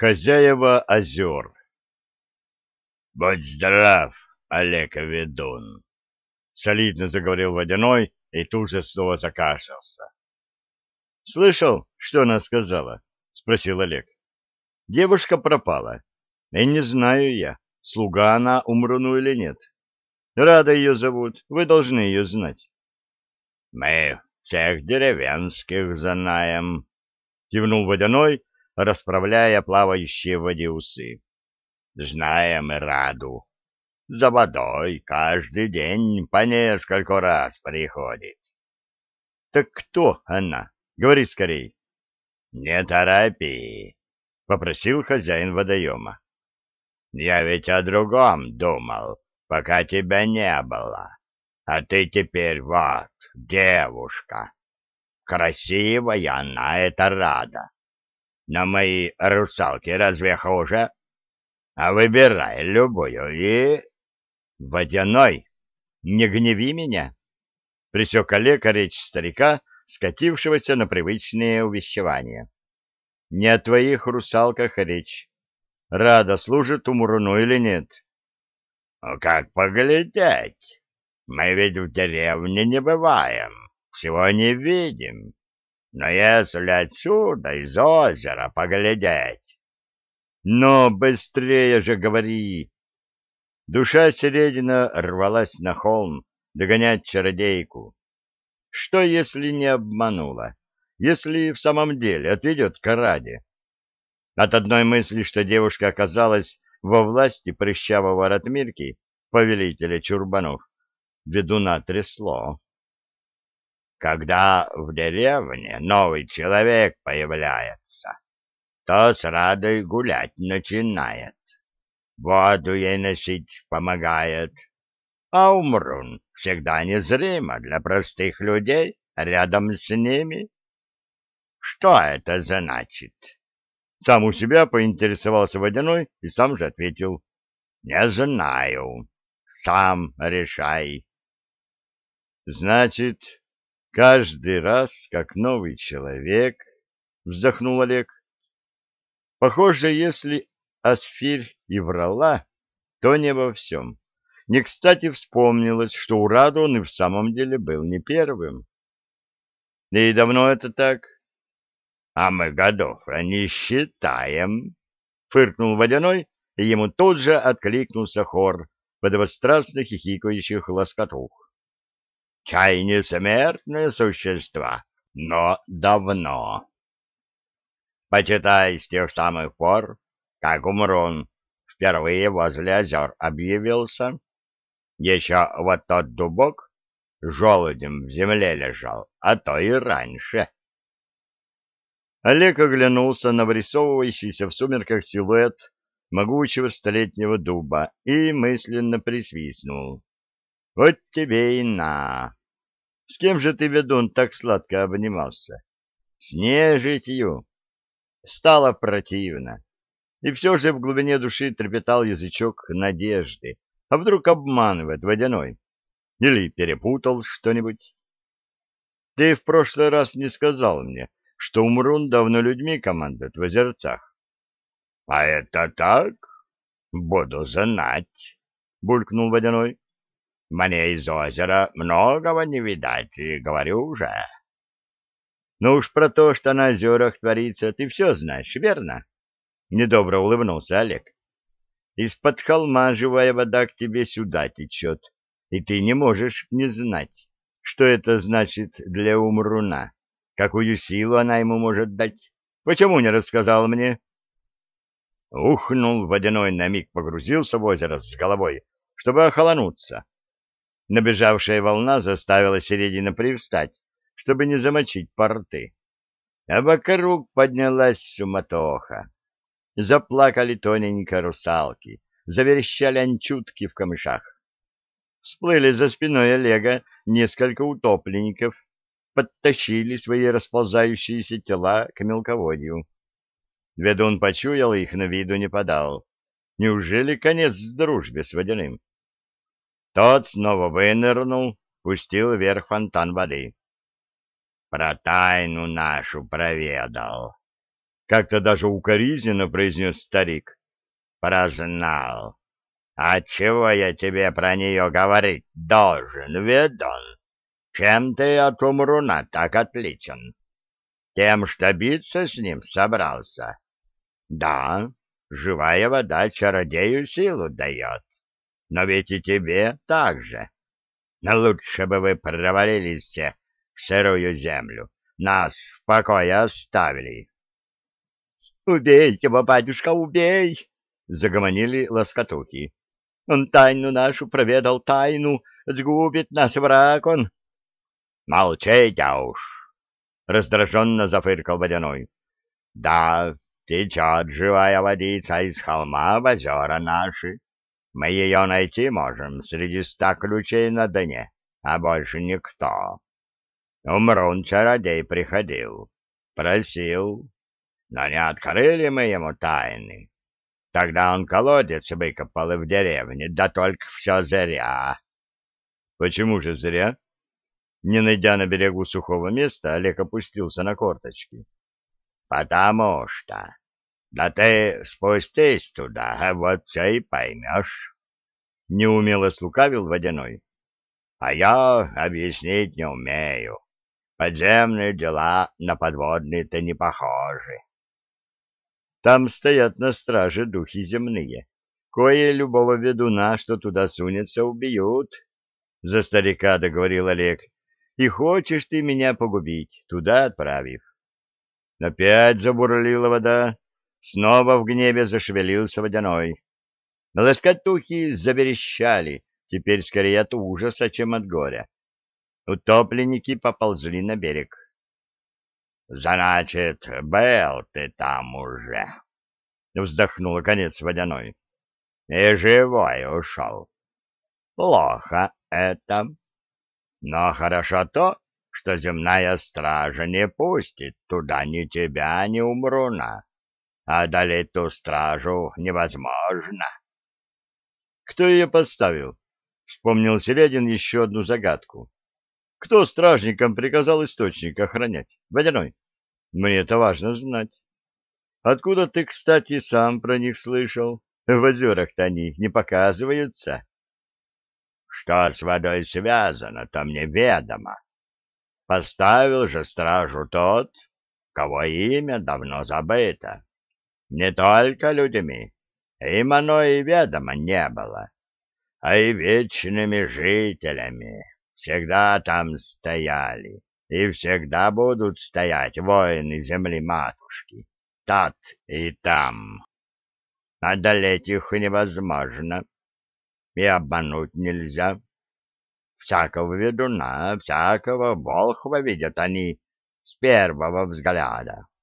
Хозяева озер «Будь здрав, Олег Ведун!» — солидно заговорил Водяной и тут же снова закашлялся. «Слышал, что она сказала?» — спросил Олег. «Девушка пропала. И не знаю я, слуга она Умруну или нет. Рада ее зовут, вы должны ее знать». «Мы всех деревенских знаем», — кивнул Водяной, расправляя плавающие в воде усы. Знаем Раду. За водой каждый день по несколько раз приходит. — Так кто она? Говори скорей. — Не торопи, — попросил хозяин водоема. — Я ведь о другом думал, пока тебя не было. А ты теперь вот, девушка. Красивая она, это рада. На мои русалки разве хуже? А выбирай любую и... Водяной, не гневи меня. Присек Олег речь старика, скатившегося на привычные увещевания. Не о твоих русалках речь. Рада служит умруну или нет? Ну, как поглядеть? Мы ведь в деревне не бываем, всего не видим. Но если отсюда, из озера, поглядеть, но быстрее же говори! Душа Середина рвалась на холм догонять чародейку. Что, если не обманула? Если в самом деле отведет к Раде? От одной мысли, что девушка оказалась во власти прыщавого Ратмирки, повелителя Чурбанов, ведуна трясло. Когда в деревне новый человек появляется, то с радой гулять начинает. Воду ей носить помогает. А Умрун всегда незримо для простых людей рядом с ними. Что это значит? Сам у себя поинтересовался Водяной и сам же ответил. Не знаю. Сам решай. Значит, каждый раз, как новый человек, вздохнул Олег, Похоже, если Асфирь и врала, то не во всем. Не кстати вспомнилось, что у Раду он и в самом деле был не первым. И давно это так? А мы годов не считаем, — фыркнул Водяной, и ему тут же откликнулся хор подвострастно хихикающих лоскотух. Чай не смертные существа, но давно. Почитай с тех самых пор, как Умрун впервые возле озер объявился. Еще вот тот дубок желудем в земле лежал, а то и раньше. Олег оглянулся на вырисовывающийся в сумерках силуэт могучего столетнего дуба и мысленно присвистнул. Вот тебе и на! С кем же ты, ведун, так сладко обнимался? С нежитью, Стало противно. И все же в глубине души трепетал язычок надежды. А вдруг обманывает водяной? Или перепутал что-нибудь? Ты в прошлый раз не сказал мне, что Умрун давно людьми командует в озерцах. — А это так? Буду знать, — булькнул водяной. — Мне из озера многого не видать, говорю уже. Но уж про то, что на озерах творится, ты все знаешь, верно? Недобро улыбнулся Олег. Из-под холма живая вода к тебе сюда течет, и ты не можешь не знать, что это значит для Умруна, какую силу она ему может дать. Почему не рассказал мне? Ухнул водяной на миг, погрузился в озеро с головой, чтобы охолонуться. Набежавшая волна заставила середина привстать, чтобы не замочить порты. А вокруг поднялась суматоха. Заплакали тоненько русалки, заверещали анчутки в камышах. Всплыли за спиной Олега несколько утопленников, подтащили свои расползающиеся тела к мелководью. Ведун почуял их, но виду не подал. Неужели конец дружбе с водяным? Тот снова вынырнул, пустил вверх фонтан воды про тайну нашу проведал. Как-то даже укоризненно произнес старик. Прознал. А чего я тебе про нее говорить должен, ведон? Чем ты от умруна так отличен? Тем, что биться с ним собрался? Да, живая вода чародею силу дает. Но ведь и тебе так же. Но лучше бы вы провалились все в сырую землю, нас в покое оставили. — Убей его, батюшка, убей! — загомонили лоскотухи. — Он тайну нашу проведал, тайну, сгубит нас враг он. — Молчите уж! — раздраженно зафыркал водяной. — Да, течет живая водица из холма в озера наши. Мы ее найти можем среди ста ключей на дне, а больше никто. Умрун-чародей приходил, просил, но не открыли мы ему тайны. Тогда он колодец выкопал и в деревне, да только все зря. Почему же зря? Не найдя на берегу сухого места, Олег опустился на корточки. Потому что... Да ты спустись туда, вот все и поймешь. Неумело слукавил водяной. А я объяснить не умею. Подземные дела на подводные-то не похожи. Там стоят на страже духи земные. Кое любого ведуна, что туда сунется, убьют. За старика договорил Олег. И хочешь ты меня погубить, туда отправив. Опять забурлила вода. Снова в гневе зашевелился водяной. Лоскотухи заверещали, теперь скорее от ужаса, чем от горя. Утопленники поползли на берег. — Значит, был ты там уже, — вздохнул конец водяной. — И живой ушел. Плохо это. Но хорошо то, что земная стража не пустит туда ни тебя, ни умруна. А одолеть ту стражу невозможно. — Кто ее поставил? — вспомнил Середин еще одну загадку. Кто стражникам приказал источник охранять? Водяной. Мне это важно знать. Откуда ты, кстати, сам про них слышал? В озерах-то они не показываются. Что с водой связано, то мне ведомо. Поставил же стражу тот, кого имя давно забыто. Не только людьми, им оно и ведомо не было, а и вечными жителями всегда там стояли и всегда будут стоять воины земли-матушки, тат и там. Одолеть их невозможно и обмануть нельзя. Всякого ведуна, всякого волхва видят они с первого взгляда. —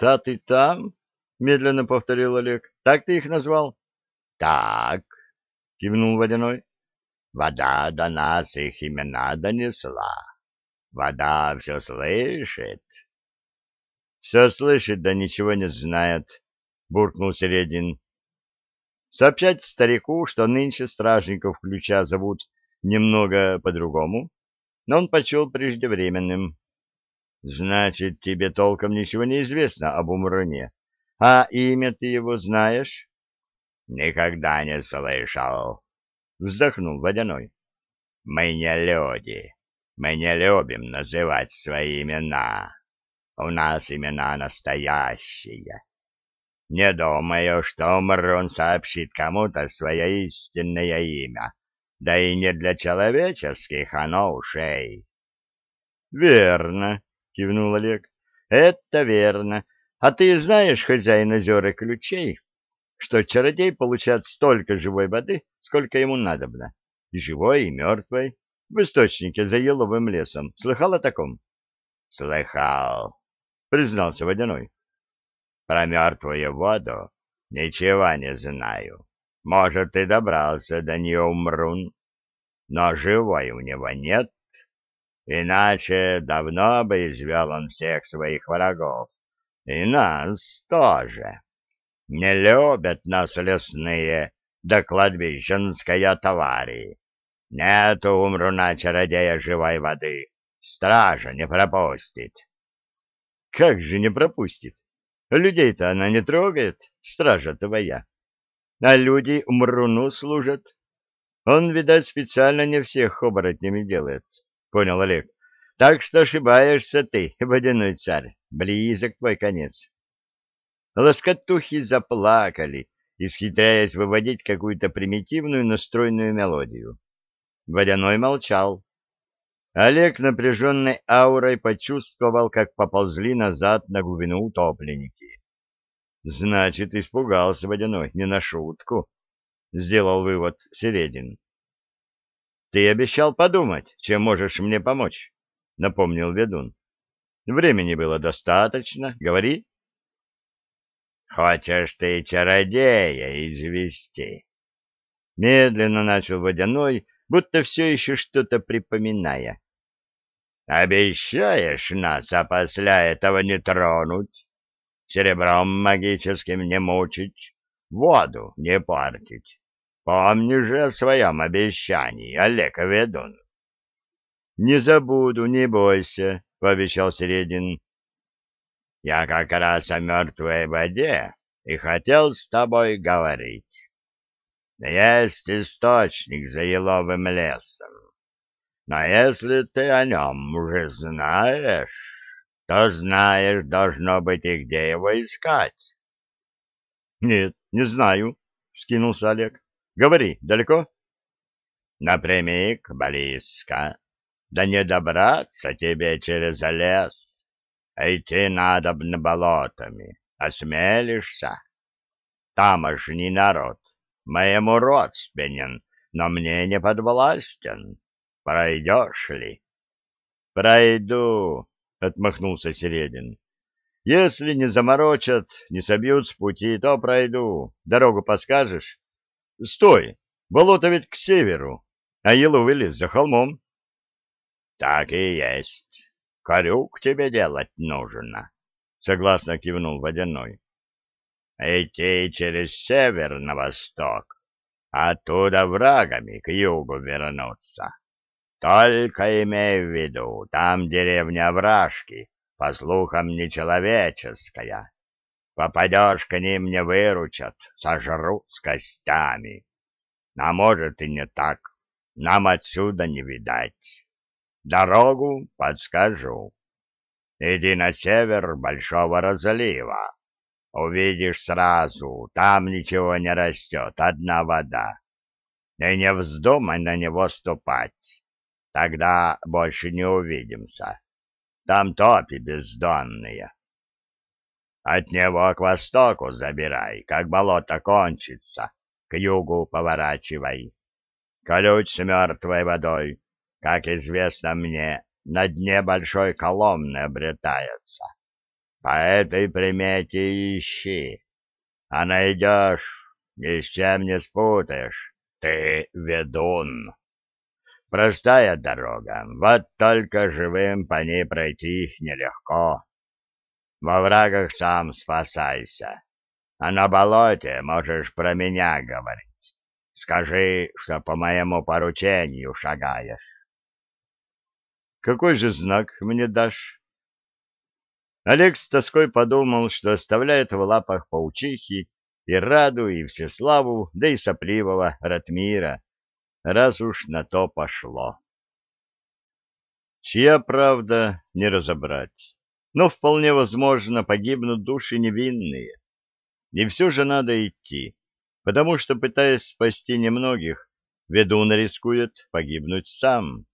Тат и там? — медленно повторил Олег. — Так ты их назвал? — Так, — кивнул Водяной. Вода до нас их имена донесла. Вода все слышит. — Все слышит, да ничего не знает, — буркнул Середин. Сообщать старику, что нынче стражников ключа зовут немного по-другому, но он почел преждевременным. — Значит, тебе толком ничего не известно об Умруне. А имя ты его знаешь? — Никогда не слышал вздохнул Водяной. Мы не люди. Мы не любим называть свои имена. У нас имена настоящие. Не думаю, что Мрон сообщит кому-то свое истинное имя. Да и не для человеческих оно ушей. — Верно, — кивнул Олег. — Это верно. А ты знаешь, хозяин озер и ключей, что чародей получает столько живой воды, сколько ему надобно, и живой, и мертвой, в источнике за еловым лесом. Слыхал о таком? — Слыхал, — признался Водяной. — Про мертвую воду ничего не знаю. Может, и добрался до нее умрун, но живой у него нет. Иначе давно бы извел он всех своих врагов, и нас тоже. Не любят нас лесные, да кладбищенская товари. Нету умру на чародея живой воды, стража не пропустит. Как же не пропустит? Людей-то она не трогает, стража твоя. А люди Мруну служат. Он, видать, специально не всех оборотнями делает, — понял Олег. Так что ошибаешься ты, водяной царь, близок твой конец. Лоскотухи заплакали, исхитряясь выводить какую-то примитивную настроенную мелодию. Водяной молчал. Олег напряженной аурой почувствовал, как поползли назад на глубину утопленники. Значит, испугался Водяной, не на шутку, — сделал вывод Середин. — Ты обещал подумать, чем можешь мне помочь, — напомнил ведун. — Времени было достаточно, говори. — Хочешь ты чародея извести? Медленно начал Водяной, будто все еще что-то припоминая. «Обещаешь нас, а этого не тронуть, серебром магическим не мучить, воду не портить. Помни же о своем обещании, Олег Ведун». «Не забуду, не бойся», — пообещал Середин. «Я как раз о мертвой воде и хотел с тобой говорить». Есть источник за еловым лесом. Но если ты о нем уже знаешь, то знаешь, должно быть, и где его искать. — Нет, не знаю, — вскинулся Олег. — Говори, далеко? — Напрямик, близко. Да не добраться тебе через лес. Идти надо на болотами. Осмелишься? Тамошний народ моему родственен, но мне не подвластен. Пройдешь ли? — Пройду, — отмахнулся Середин. — Если не заморочат, не собьют с пути, то пройду. Дорогу подскажешь? — Стой! Болото ведь к северу, а еловый лес за холмом. — Так и есть. Корюк тебе делать нужно, — согласно кивнул Водяной идти через север на восток, оттуда врагами к югу вернуться. Только имей в виду, там деревня Вражки, по слухам, нечеловеческая. Попадешь к ним, не выручат, сожрут с костями. А может и не так, нам отсюда не видать. Дорогу подскажу. Иди на север Большого разлива Увидишь сразу, там ничего не растет, одна вода. И не вздумай на него ступать, тогда больше не увидимся. Там топи бездонные. От него к востоку забирай, как болото кончится, к югу поворачивай. Ключ с мертвой водой, как известно мне, на дне большой коломны обретается. По этой примете ищи, а найдешь, ни с чем не спутаешь. Ты ведун. Простая дорога, вот только живым по ней пройти нелегко. Во врагах сам спасайся, а на болоте можешь про меня говорить. Скажи, что по моему поручению шагаешь. — Какой же знак мне дашь? Олег с тоской подумал, что оставляет в лапах паучихи и Раду, и Всеславу, да и сопливого Ратмира, раз уж на то пошло. Чья правда, не разобрать, но вполне возможно погибнут души невинные. И все же надо идти, потому что, пытаясь спасти немногих, ведун рискует погибнуть сам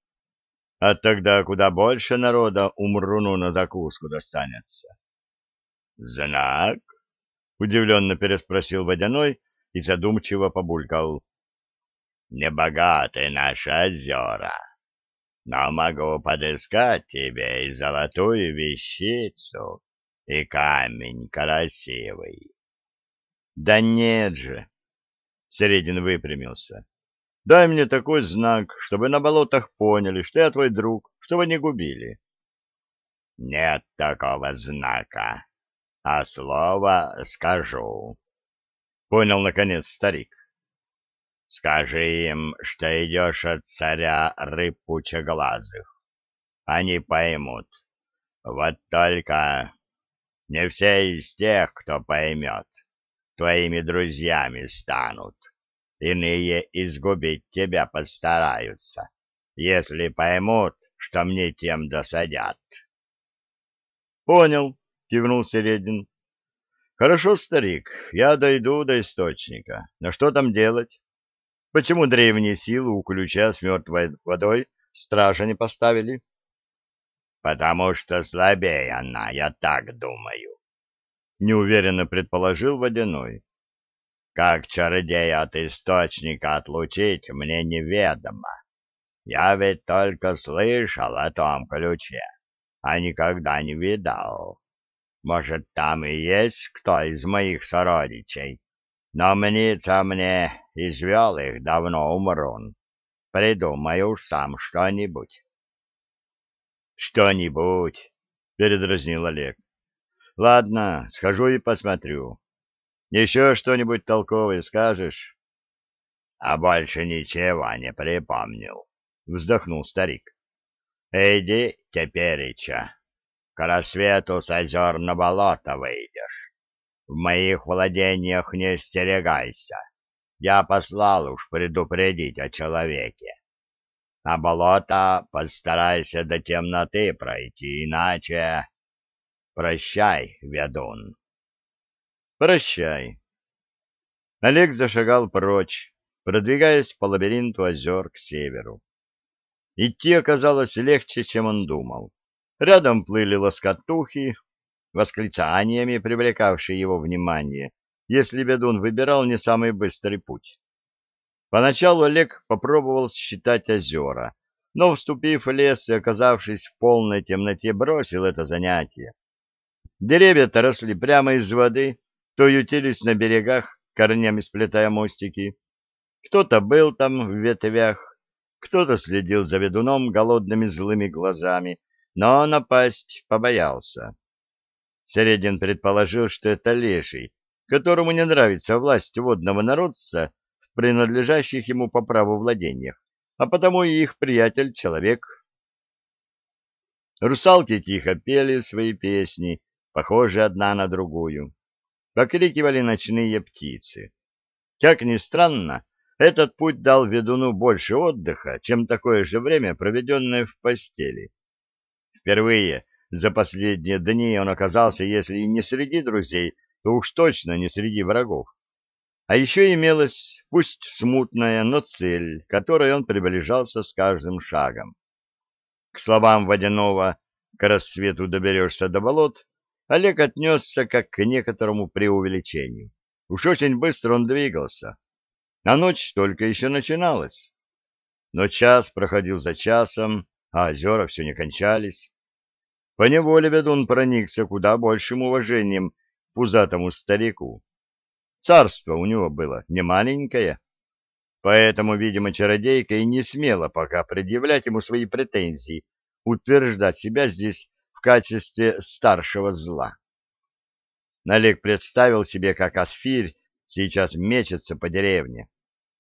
а тогда куда больше народа умруну на закуску достанется. — Знак? — удивленно переспросил Водяной и задумчиво побулькал. — Небогаты наши озера, но могу подыскать тебе и золотую вещицу, и камень красивый. — Да нет же! — Середин выпрямился. Дай мне такой знак, чтобы на болотах поняли, что я твой друг, чтобы не губили. — Нет такого знака, а слово скажу. Понял, наконец, старик. Скажи им, что идешь от царя рыб пучеглазых. Они поймут. Вот только Не все из тех, кто поймет, твоими друзьями станут. Иные изгубить тебя постараются, если поймут, что мне тем досадят. — Понял, — кивнул Середин. — Хорошо, старик, я дойду до источника. Но что там делать? Почему древние силы у ключа с мертвой водой стража не поставили? — Потому что слабее она, я так думаю, — неуверенно предположил Водяной. Как чародея от источника отлучить, мне неведомо. Я ведь только слышал о том ключе, а никогда не видал. Может, там и есть кто из моих сородичей, но мнится мне, извел их давно умрун. Придумай уж сам что-нибудь. — Что-нибудь, — передразнил Олег. — Ладно, схожу и посмотрю. Еще что-нибудь толковое скажешь? — А больше ничего не припомнил, — вздохнул старик. — Иди тепереча, к рассвету с озер на болото выйдешь. В моих владениях не остерегайся. Я послал уж предупредить о человеке. На болото постарайся до темноты пройти, иначе... Прощай, ведун. Прощай. Олег зашагал прочь, продвигаясь по лабиринту озер к северу. Идти оказалось легче, чем он думал. Рядом плыли лоскотухи, восклицаниями привлекавшие его внимание, если ведун выбирал не самый быстрый путь. Поначалу Олег попробовал считать озера, но, вступив в лес и оказавшись в полной темноте, бросил это занятие. Деревья-то росли прямо из воды, то ютились на берегах, корнями сплетая мостики. Кто-то был там в ветвях, кто-то следил за ведуном голодными злыми глазами, но напасть побоялся. Середин предположил, что это леший, которому не нравится власть водного народца в принадлежащих ему по праву владениях, а потому и их приятель-человек. Русалки тихо пели свои песни, похожие одна на другую покрикивали ночные птицы. Как ни странно, этот путь дал ведуну больше отдыха, чем такое же время, проведенное в постели. Впервые за последние дни он оказался, если и не среди друзей, то уж точно не среди врагов. А еще имелась, пусть смутная, но цель, к которой он приближался с каждым шагом. К словам Водянова «К рассвету доберешься до болот» Олег отнесся как к некоторому преувеличению. Уж очень быстро он двигался, а ночь только еще начиналась. Но час проходил за часом, а озера все не кончались. Поневоле ведун проникся куда большим уважением к пузатому старику. Царство у него было не маленькое, поэтому, видимо, чародейка и не смела пока предъявлять ему свои претензии, утверждать себя здесь качестве старшего зла. Налег представил себе, как Асфирь сейчас мечется по деревне,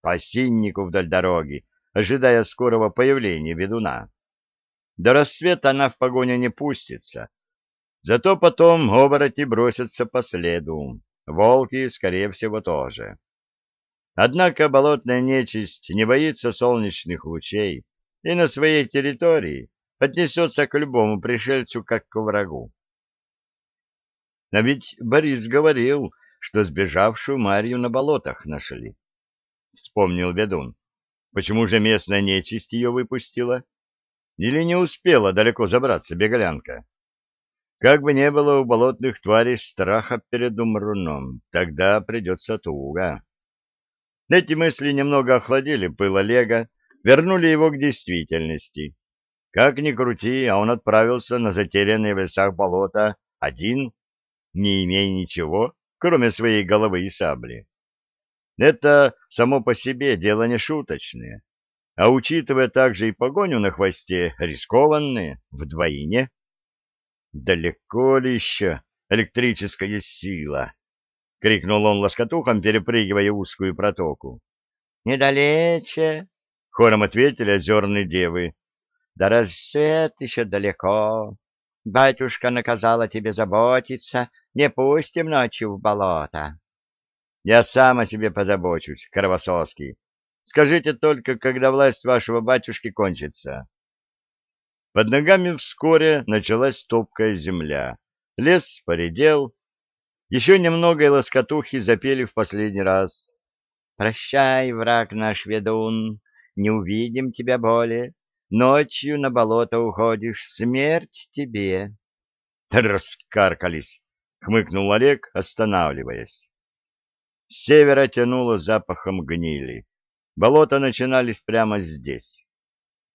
по осиннику вдоль дороги, ожидая скорого появления ведуна. До рассвета она в погоню не пустится, зато потом обороти бросятся по следу, волки, скорее всего, тоже. Однако болотная нечисть не боится солнечных лучей и на своей территории отнесется к любому пришельцу как к врагу. Но ведь Борис говорил, что сбежавшую Марью на болотах нашли. Вспомнил ведун. Почему же местная нечисть ее выпустила? Или не успела далеко забраться беглянка? Как бы не было у болотных тварей страха перед умруном, тогда придется туго. Эти мысли немного охладили пыл Олега, вернули его к действительности. Как ни крути, а он отправился на затерянные в лесах болота один, не имея ничего, кроме своей головы и сабли. Это само по себе дело не шуточное, а учитывая также и погоню на хвосте, рискованные вдвойне. «Далеко ли еще электрическая сила?» — крикнул он лоскотухом, перепрыгивая узкую протоку. «Недалече!» — хором ответили озерные девы. Да рассвет еще далеко. Батюшка наказала тебе заботиться, не пустим ночью в болото. Я сам о себе позабочусь, Кровосоский. Скажите только, когда власть вашего батюшки кончится. Под ногами вскоре началась топкая земля. Лес поредел. Еще немного и лоскотухи запели в последний раз. «Прощай, враг наш ведун, не увидим тебя более. Ночью на болото уходишь, смерть тебе». «Раскаркались!» — хмыкнул Олег, останавливаясь. С севера тянуло запахом гнили. Болота начинались прямо здесь.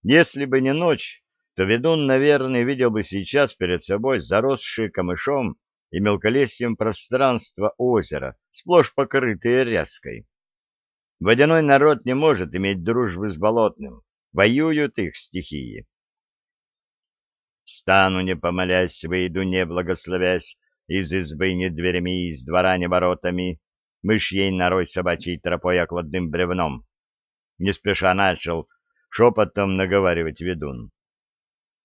Если бы не ночь, то ведун, наверное, видел бы сейчас перед собой заросшие камышом и мелколесьем пространство озера, сплошь покрытые ряской. Водяной народ не может иметь дружбы с болотным, воюют их стихии. Встану, не помолясь, выйду, не благословясь, из избы не дверями, из двора не воротами, мышьей норой собачьей тропой окладным бревном. Не спеша начал шепотом наговаривать ведун.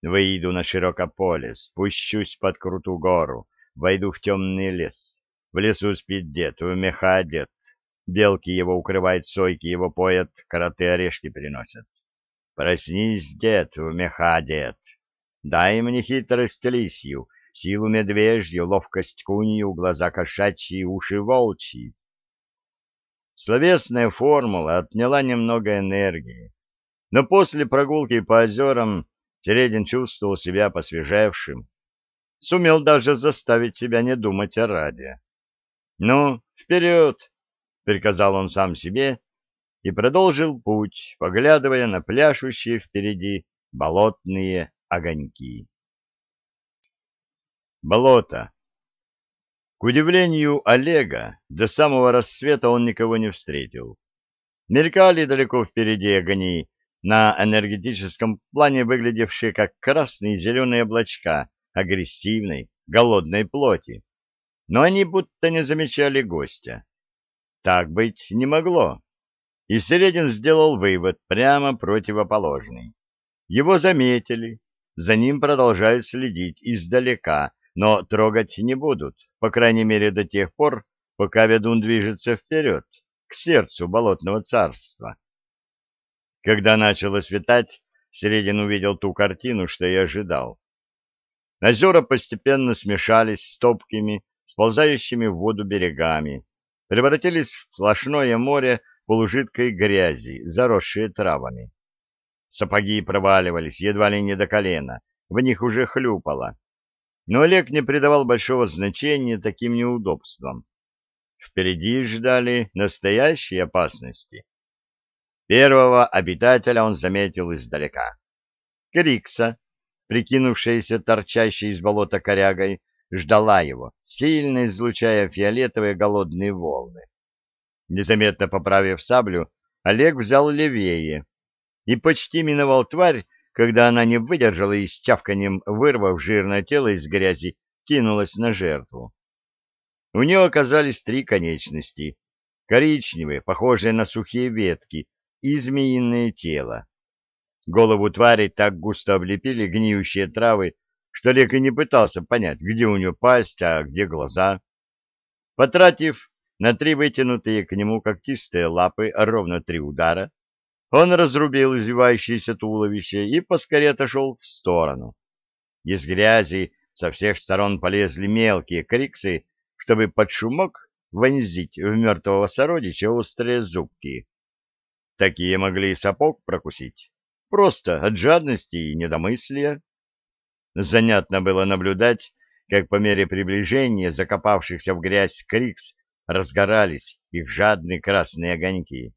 Выйду на широкое поле, спущусь под крутую гору, войду в темный лес. В лесу спит дед, в меха одет. Белки его укрывают, сойки его поят, кроты орешки приносят. Проснись, дед, в меха одет. Дай мне хитрость лисью, силу медвежью, ловкость кунью, глаза кошачьи, уши волчьи. Словесная формула отняла немного энергии, но после прогулки по озерам Середин чувствовал себя посвежевшим, сумел даже заставить себя не думать о раде. «Ну, вперед!» — приказал он сам себе и продолжил путь, поглядывая на пляшущие впереди болотные огоньки. Болото к удивлению Олега, до самого рассвета он никого не встретил. Мелькали далеко впереди огни, на энергетическом плане выглядевшие как красные и зеленые облачка агрессивной, голодной плоти. Но они будто не замечали гостя. Так быть не могло. И Середин сделал вывод прямо противоположный. Его заметили, за ним продолжают следить издалека, но трогать не будут, по крайней мере до тех пор, пока ведун движется вперед, к сердцу болотного царства. Когда начало светать, Середин увидел ту картину, что и ожидал. Озера постепенно смешались с топкими, сползающими в воду берегами, превратились в сплошное море полужидкой грязи, заросшие травами. Сапоги проваливались едва ли не до колена, в них уже хлюпало. Но Олег не придавал большого значения таким неудобствам. Впереди ждали настоящие опасности. Первого обитателя он заметил издалека. Крикса, прикинувшаяся торчащей из болота корягой, ждала его, сильно излучая фиолетовые голодные волны. Незаметно поправив саблю, Олег взял левее и почти миновал тварь, когда она не выдержала и с чавканием, вырвав жирное тело из грязи, кинулась на жертву. У нее оказались три конечности, коричневые, похожие на сухие ветки, и змеиное тело. Голову твари так густо облепили гниющие травы, что Лек и не пытался понять, где у нее пасть, а где глаза. Потратив на три вытянутые к нему когтистые лапы ровно три удара, он разрубил извивающееся туловище и поскорее отошел в сторону. Из грязи со всех сторон полезли мелкие криксы, чтобы под шумок вонзить в мертвого сородича острые зубки. Такие могли и сапог прокусить, просто от жадности и недомыслия. Занятно было наблюдать, как по мере приближения закопавшихся в грязь крикс разгорались их жадные красные огоньки.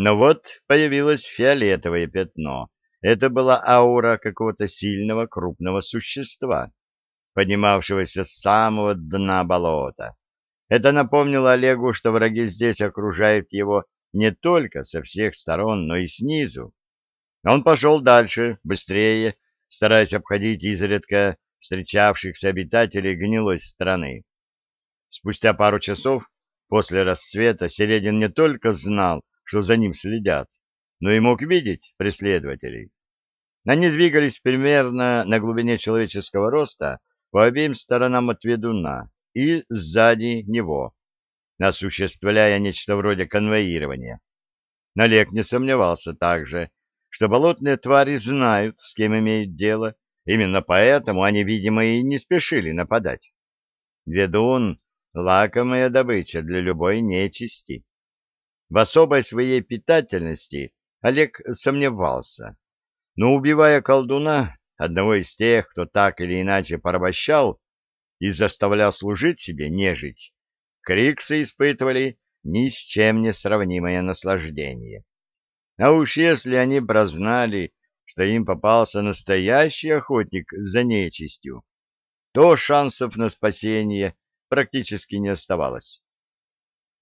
Но вот появилось фиолетовое пятно. Это была аура какого-то сильного крупного существа, поднимавшегося с самого дна болота. Это напомнило Олегу, что враги здесь окружают его не только со всех сторон, но и снизу. Он пошел дальше, быстрее, стараясь обходить изредка встречавшихся обитателей гнилой страны. Спустя пару часов после рассвета Середин не только знал, что за ним следят, но и мог видеть преследователей. Они двигались примерно на глубине человеческого роста по обеим сторонам от ведуна и сзади него, осуществляя нечто вроде конвоирования. Олег не сомневался также, что болотные твари знают, с кем имеют дело, именно поэтому они, видимо, и не спешили нападать. Ведун — лакомая добыча для любой нечисти. В особой своей питательности Олег сомневался, но убивая колдуна, одного из тех, кто так или иначе порабощал и заставлял служить себе нежить, криксы испытывали ни с чем не сравнимое наслаждение. А уж если они прознали, что им попался настоящий охотник за нечистью, то шансов на спасение практически не оставалось.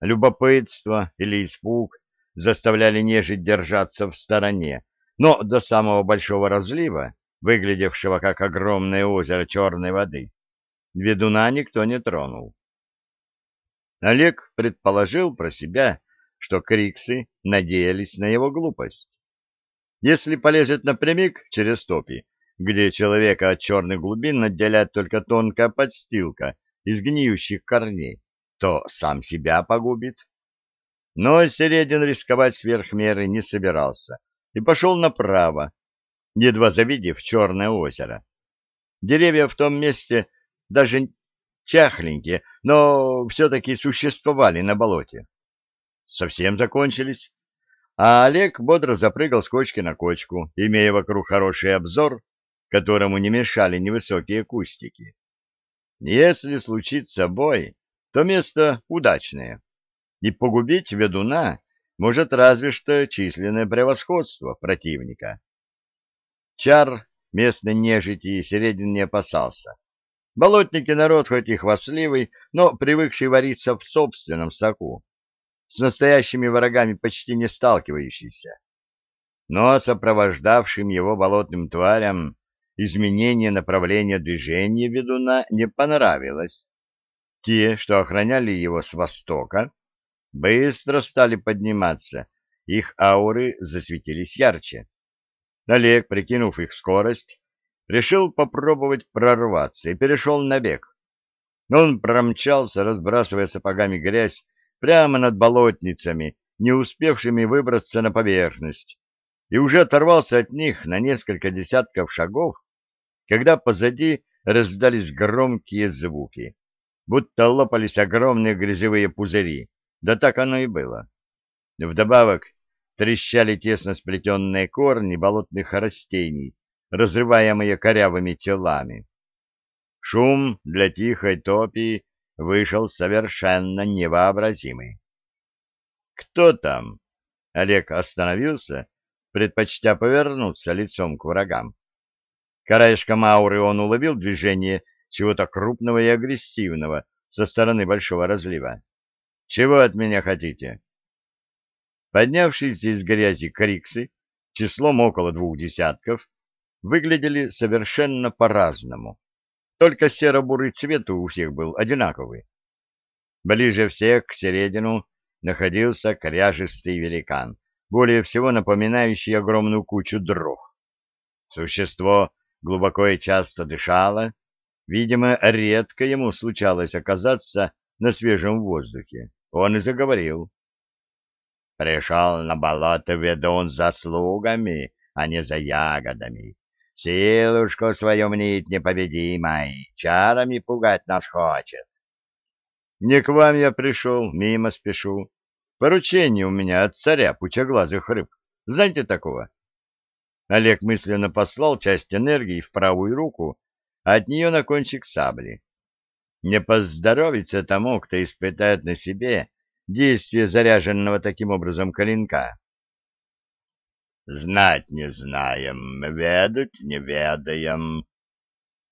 Любопытство или испуг заставляли нежить держаться в стороне, но до самого большого разлива, выглядевшего как огромное озеро черной воды, ведуна никто не тронул. Олег предположил про себя, что криксы надеялись на его глупость. Если полезет напрямик через топи, где человека от черных глубин отделяет только тонкая подстилка из гниющих корней, то сам себя погубит. Но Середин рисковать сверх меры не собирался и пошел направо, едва завидев черное озеро. Деревья в том месте даже чахленькие, но все-таки существовали на болоте. Совсем закончились, а Олег бодро запрыгал с кочки на кочку, имея вокруг хороший обзор, которому не мешали невысокие кустики. Если случится бой, то место удачное, и погубить ведуна может разве что численное превосходство противника. Чар местной нежити Середин не опасался. Болотники народ хоть и хвастливый, но привыкший вариться в собственном соку, с настоящими врагами почти не сталкивающийся. Но сопровождавшим его болотным тварям изменение направления движения ведуна не понравилось. Те, что охраняли его с востока, быстро стали подниматься, их ауры засветились ярче. Олег, прикинув их скорость, решил попробовать прорваться и перешел на бег. Он промчался, разбрасывая сапогами грязь прямо над болотницами, не успевшими выбраться на поверхность, и уже оторвался от них на несколько десятков шагов, когда позади раздались громкие звуки, будто лопались огромные грязевые пузыри, да так оно и было. Вдобавок трещали тесно сплетенные корни болотных растений, разрываемые корявыми телами. Шум для тихой топи вышел совершенно невообразимый. «Кто там?» Олег остановился, предпочтя повернуться лицом к врагам. Краешком ауры он уловил движение чего-то крупного и агрессивного со стороны большого разлива. «Чего от меня хотите?» Поднявшиеся из грязи криксы, числом около двух десятков, выглядели совершенно по-разному. Только серо-бурый цвет у всех был одинаковый. Ближе всех к середину находился кряжистый великан, более всего напоминающий огромную кучу дров. Существо глубоко и часто дышало, видимо, редко ему случалось оказаться на свежем воздухе. Он и заговорил. «Пришел на болото ведун за слугами, а не за ягодами. Силушку свою мнит непобедимой, чарами пугать нас хочет. Не к вам я пришел, мимо спешу. Поручение у меня от царя пучеглазых рыб. Знаете такого? Олег мысленно послал часть энергии в правую руку, от нее на кончик сабли. Не поздоровится тому, кто испытает на себе действие заряженного таким образом клинка. Знать не знаем, ведать не ведаем.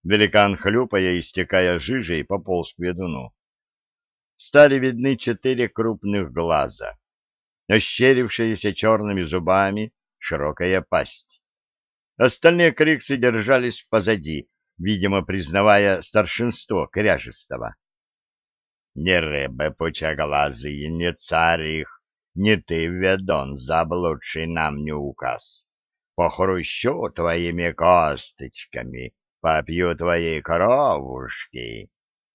Великан, хлюпая, истекая жижей, пополз к ведуну. Стали видны четыре крупных глаза, ощерившиеся черными зубами, широкая пасть. Остальные криксы держались позади, видимо, признавая старшинство кряжестого. Не рыбы пучеглазые, не царь их, не ты, ведон, заблудший нам не указ. похрущу твоими косточками, попью твоей кровушки.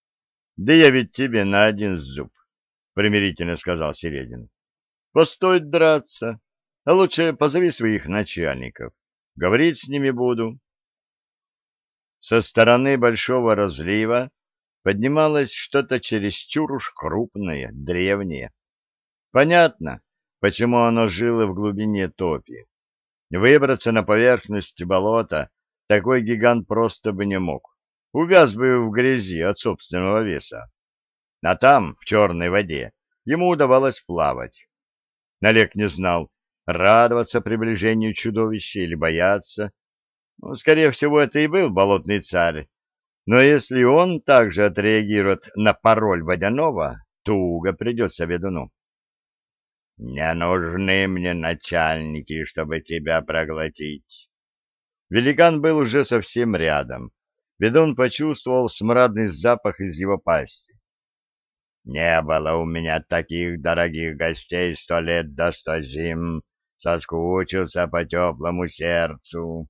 — Да я ведь тебе на один зуб, — примирительно сказал Середин. — Постоит драться, а лучше позови своих начальников. Говорить с ними буду. Со стороны большого разлива поднималось что-то чересчур уж крупное, древнее. Понятно, почему оно жило в глубине топи. Выбраться на поверхность болота такой гигант просто бы не мог. Увяз бы в грязи от собственного веса. А там, в черной воде, ему удавалось плавать. Налег не знал, радоваться приближению чудовища или бояться. Ну, скорее всего, это и был болотный царь. Но если он также отреагирует на пароль водяного, туго придется ведуну. «Не нужны мне начальники, чтобы тебя проглотить». Великан был уже совсем рядом. Ведун почувствовал смрадный запах из его пасти. «Не было у меня таких дорогих гостей сто лет до сто зим, соскучился по теплому сердцу.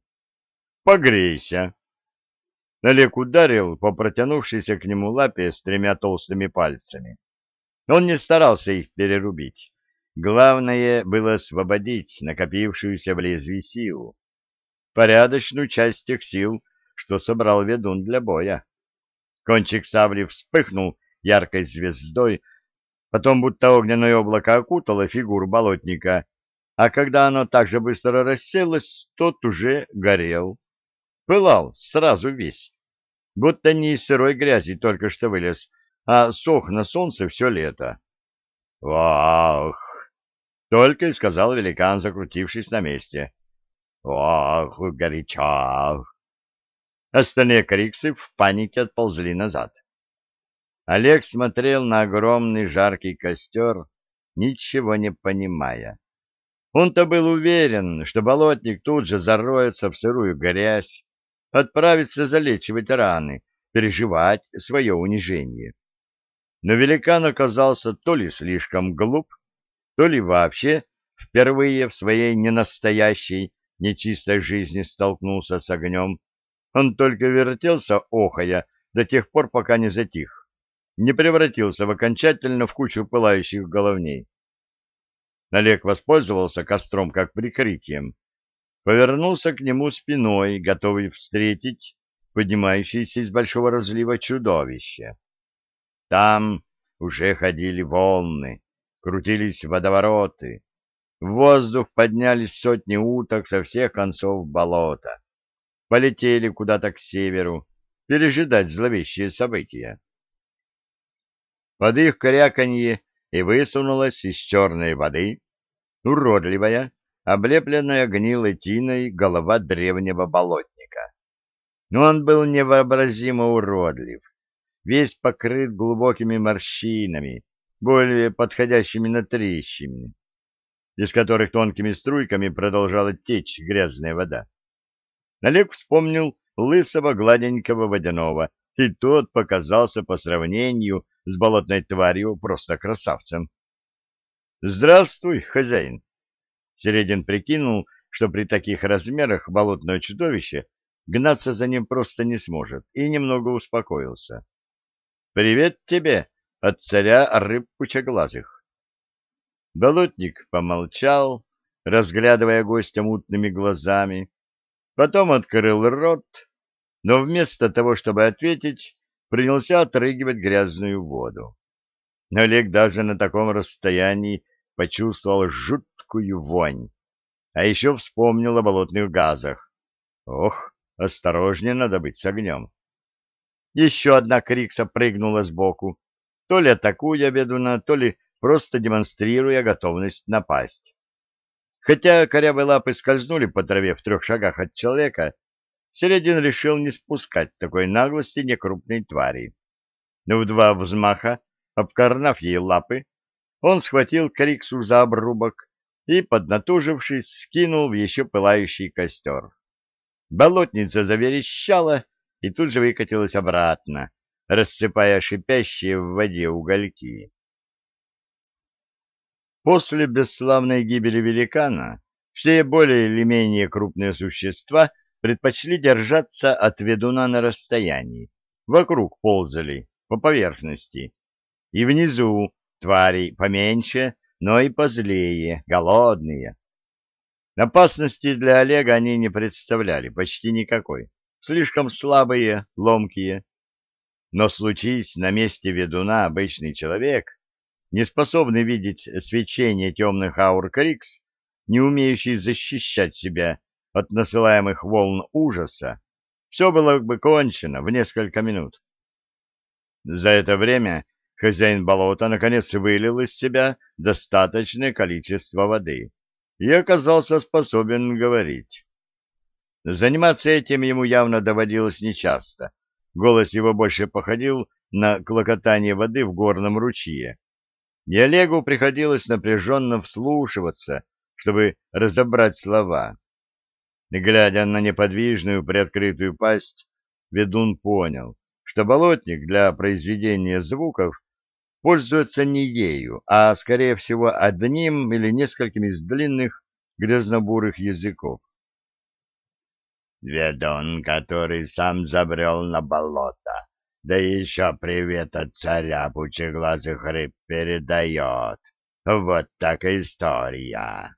Погрейся. Налег ударил по протянувшейся к нему лапе с тремя толстыми пальцами. Он не старался их перерубить. Главное было освободить накопившуюся в лезвии силу. Порядочную часть тех сил, что собрал ведун для боя. Кончик сабли вспыхнул яркой звездой, потом будто огненное облако окутало фигуру болотника, а когда оно так же быстро расселось, тот уже горел. Пылал сразу весь, будто не из сырой грязи только что вылез, а сох на солнце все лето. «Ох!» — только и сказал великан, закрутившись на месте. «Ох, горячо!» Остальные криксы в панике отползли назад. Олег смотрел на огромный жаркий костер, ничего не понимая. Он-то был уверен, что болотник тут же зароется в сырую грязь, отправится залечивать раны, переживать свое унижение. Но великан оказался то ли слишком глуп, то ли вообще впервые в своей ненастоящей, нечистой жизни столкнулся с огнем. Он только вертелся, охая, до тех пор, пока не затих, не превратился в окончательно в кучу пылающих головней. Олег воспользовался костром как прикрытием. Повернулся к нему спиной, готовый встретить поднимающееся из большого разлива чудовище. Там уже ходили волны, крутились водовороты. В воздух поднялись сотни уток со всех концов болота. Полетели куда-то к северу, пережидать зловещие события. Под их коряканье и высунулась из черной воды уродливая, облепленная гнилой тиной голова древнего болотника. Но он был невообразимо уродлив, весь покрыт глубокими морщинами, более подходящими на трещины, из которых тонкими струйками продолжала течь грязная вода. Олег вспомнил лысого гладенького водяного, и тот показался по сравнению с болотной тварью просто красавцем. «Здравствуй, хозяин!» Середин прикинул, что при таких размерах болотное чудовище гнаться за ним просто не сможет, и немного успокоился. «Привет тебе от царя рыб пучеглазых!» Болотник помолчал, разглядывая гостя мутными глазами, потом открыл рот, но вместо того, чтобы ответить, принялся отрыгивать грязную воду. Олег даже на таком расстоянии почувствовал жуткую вонь, а еще вспомнил о болотных газах. Ох, осторожнее надо быть с огнем. Еще одна крикса прыгнула сбоку, то ли атакуя ведуна, то ли просто демонстрируя готовность напасть. Хотя корявые лапы скользнули по траве в трех шагах от человека, Середин решил не спускать такой наглости некрупной твари. Но в два взмаха, обкорнав ей лапы, он схватил Криксу за обрубок и, поднатужившись, скинул в еще пылающий костер. Болотница заверещала и тут же выкатилась обратно, рассыпая шипящие в воде угольки. После бесславной гибели великана все более или менее крупные существа предпочли держаться от ведуна на расстоянии, вокруг ползали, по поверхности, и внизу твари поменьше, но и позлее, голодные. Опасности для Олега они не представляли почти никакой, слишком слабые, ломкие. Но случись на месте ведуна обычный человек, не способный видеть свечение темных аур Крикс, не умеющий защищать себя от насылаемых волн ужаса, все было бы кончено в несколько минут. За это время хозяин болота наконец вылил из себя достаточное количество воды и оказался способен говорить. Заниматься этим ему явно доводилось нечасто. Голос его больше походил на клокотание воды в горном ручье. И Олегу приходилось напряженно вслушиваться чтобы разобрать слова. Глядя на неподвижную приоткрытую пасть, ведун понял, что болотник для произведения звуков пользуется не ею, а, скорее всего, одним или несколькими из длинных грязнобурых языков. Ведун, который сам забрел на болото, да еще привет от царя пучеглазых рыб передает. Вот такая история.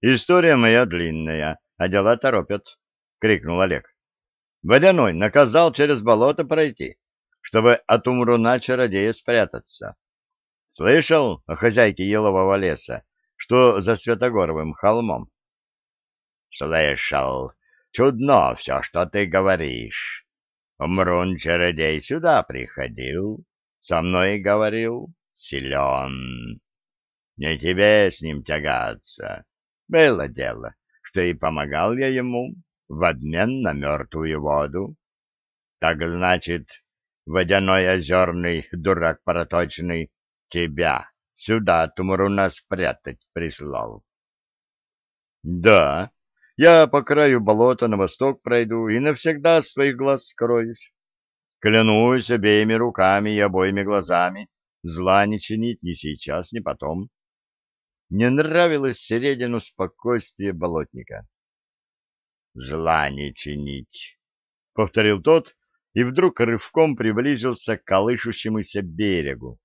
История моя длинная, а дела торопят, — крикнул Олег. Водяной наказал через болото пройти, чтобы от умруна чародея спрятаться. Слышал о хозяйке елового леса, что за Святогоровым холмом? Слышал. Чудно все, что ты говоришь. Умрун чародей сюда приходил, со мной говорил, силен. Не тебе с ним тягаться. Было дело, что и помогал я ему в обмен на мертвую воду. Так значит, водяной озерный дурак проточный тебя сюда Тумруна спрятать прислал. Да, я по краю болота на восток пройду и навсегда своих глаз скроюсь. Клянусь обеими руками и обоими глазами, зла не чинить ни сейчас, ни потом. Не нравилось Середину спокойствие болотника. «Зла не чинить», — повторил тот, и вдруг рывком приблизился к колышущемуся берегу.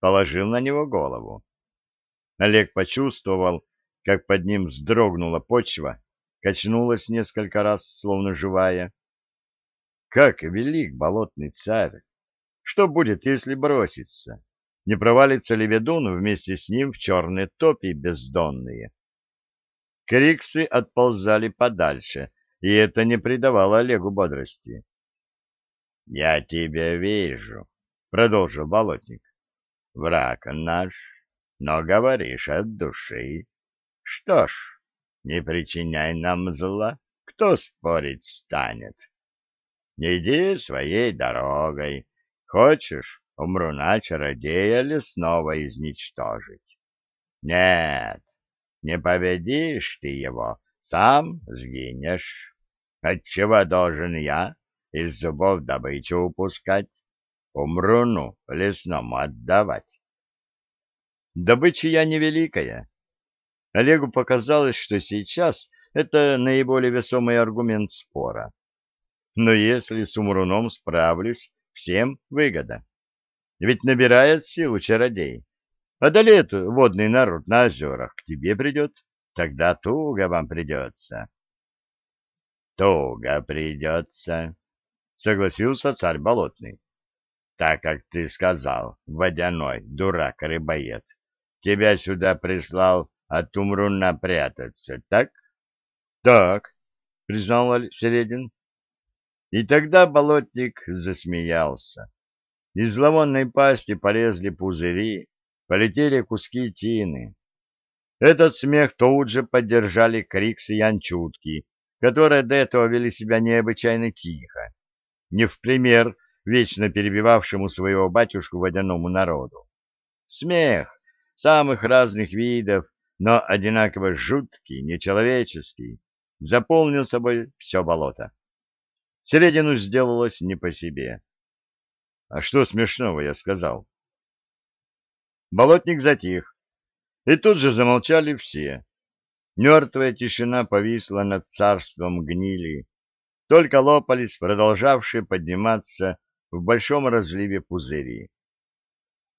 Положил на него голову. Олег почувствовал, как под ним вздрогнула почва, качнулась несколько раз, словно живая. Как велик болотный царь! Что будет, если броситься? не провалится ли ведун вместе с ним в черные топи бездонные. Криксы отползали подальше, и это не придавало Олегу бодрости. — Я тебя вижу, — продолжил болотник. — Враг наш, но говоришь от души. Что ж, не причиняй нам зла, кто спорить станет? Иди своей дорогой. Хочешь, умруна чародея лесного изничтожить. Нет, не победишь ты его, сам сгинешь. Отчего должен я из зубов добычу упускать, умруну лесному отдавать? Добыча я невеликая. Олегу показалось, что сейчас это наиболее весомый аргумент спора. Но если с умруном справлюсь, всем выгода ведь набирает силу чародей. Одолеет водный народ на озерах, к тебе придет, тогда туго вам придется. — Туго придется, — согласился царь болотный. — Так как ты сказал, водяной дурак-рыбоед, тебя сюда прислал от Умруна прятаться, так? — Так, — признал Середин. И тогда болотник засмеялся. Из зловонной пасти полезли пузыри, полетели куски тины. Этот смех тут же поддержали Крикс и Янчутки, которые до этого вели себя необычайно тихо, не в пример вечно перебивавшему своего батюшку водяному народу. Смех самых разных видов, но одинаково жуткий, нечеловеческий, заполнил собой все болото. Середину сделалось не по себе. А что смешного я сказал? Болотник затих. И тут же замолчали все. Мертвая тишина повисла над царством гнили. Только лопались продолжавшие подниматься в большом разливе пузыри.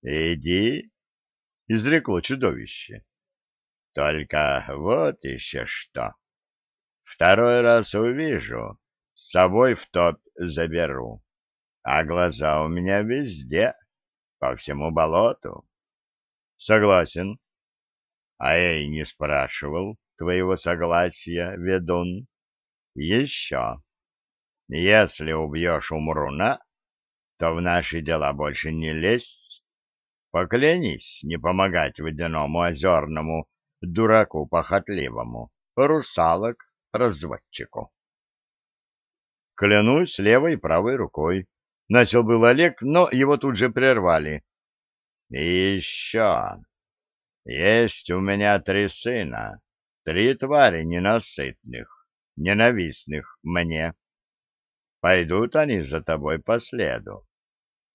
«Иди!» — изрекло чудовище. «Только вот еще что. Второй раз увижу, с собой в топь заберу, а глаза у меня везде, по всему болоту». «Согласен», а я и не спрашивал твоего согласия, ведун. Еще. Если убьешь умруна, то в наши дела больше не лезь. Поклянись не помогать водяному озерному дураку похотливому, русалок-разводчику. Клянусь левой и правой рукой. Начал был Олег, но его тут же прервали. — И еще есть у меня три сына, три твари ненасытных, ненавистных мне. Пойдут они за тобой по следу.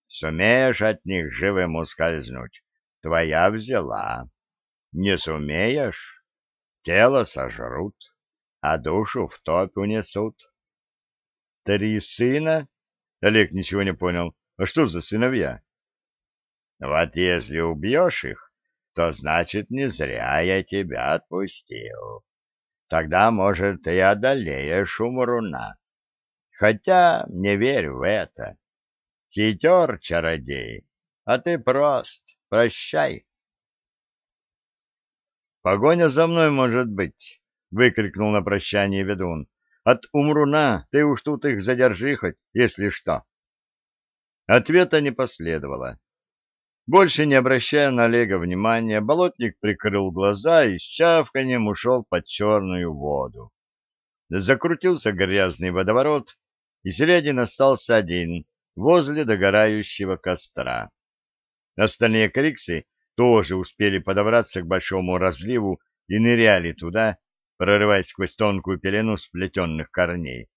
Сумеешь от них живым ускользнуть, твоя взяла. Не сумеешь, тело сожрут, а душу в топь унесут. Три сына? Олег ничего не понял. А что за сыновья? Вот если убьешь их, то значит, не зря я тебя отпустил. Тогда, может, и одолеешь умруна. Хотя не верь в это. Хитер чародей, а ты прост. Прощай. Погоня за мной, может быть, — выкрикнул на прощание ведун. От умруна ты уж тут их задержи хоть, если что. Ответа не последовало. Больше не обращая на Олега внимания, болотник прикрыл глаза и с чавканием ушел под черную воду. Закрутился грязный водоворот, и Селедин остался один возле догорающего костра. Остальные криксы тоже успели подобраться к большому разливу и ныряли туда, прорываясь сквозь тонкую пелену сплетенных корней.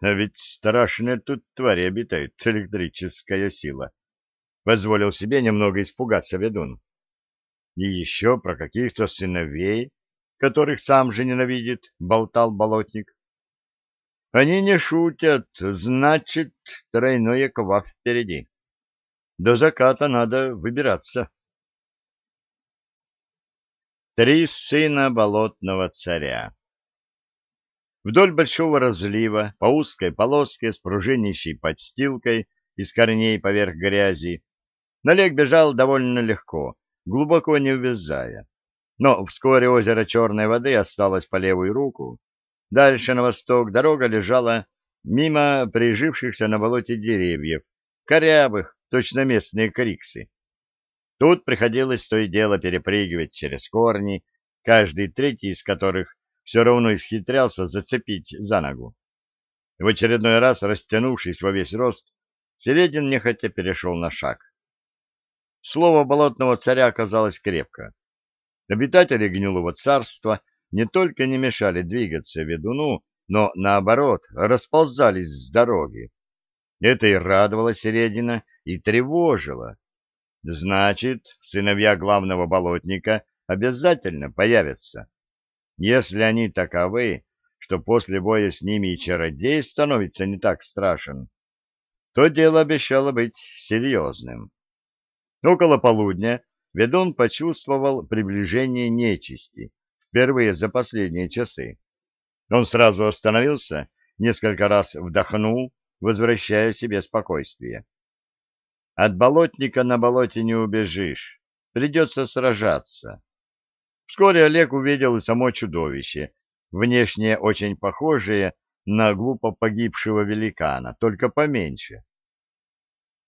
А ведь страшные тут твари обитают, электрическая сила позволил себе немного испугаться ведун. И еще про каких-то сыновей, которых сам же ненавидит, болтал болотник. Они не шутят, значит, тройное ква впереди. До заката надо выбираться. Три сына болотного царя Вдоль большого разлива, по узкой полоске с пружинящей подстилкой из корней поверх грязи, Налег бежал довольно легко, глубоко не увязая. Но вскоре озеро Черной воды осталось по левую руку. Дальше на восток дорога лежала мимо прижившихся на болоте деревьев, корявых, точно местные криксы. Тут приходилось то и дело перепрыгивать через корни, каждый третий из которых все равно исхитрялся зацепить за ногу. В очередной раз, растянувшись во весь рост, Середин нехотя перешел на шаг. Слово болотного царя оказалось крепко. Обитатели гнилого царства не только не мешали двигаться ведуну, но, наоборот, расползались с дороги. Это и радовало Середина, и тревожило. Значит, сыновья главного болотника обязательно появятся. Если они таковы, что после боя с ними и чародей становится не так страшен, то дело обещало быть серьезным. Около полудня ведун почувствовал приближение нечисти, впервые за последние часы. Он сразу остановился, несколько раз вдохнул, возвращая себе спокойствие. От болотника на болоте не убежишь, придется сражаться. Вскоре Олег увидел и само чудовище, внешне очень похожее на глупо погибшего великана, только поменьше.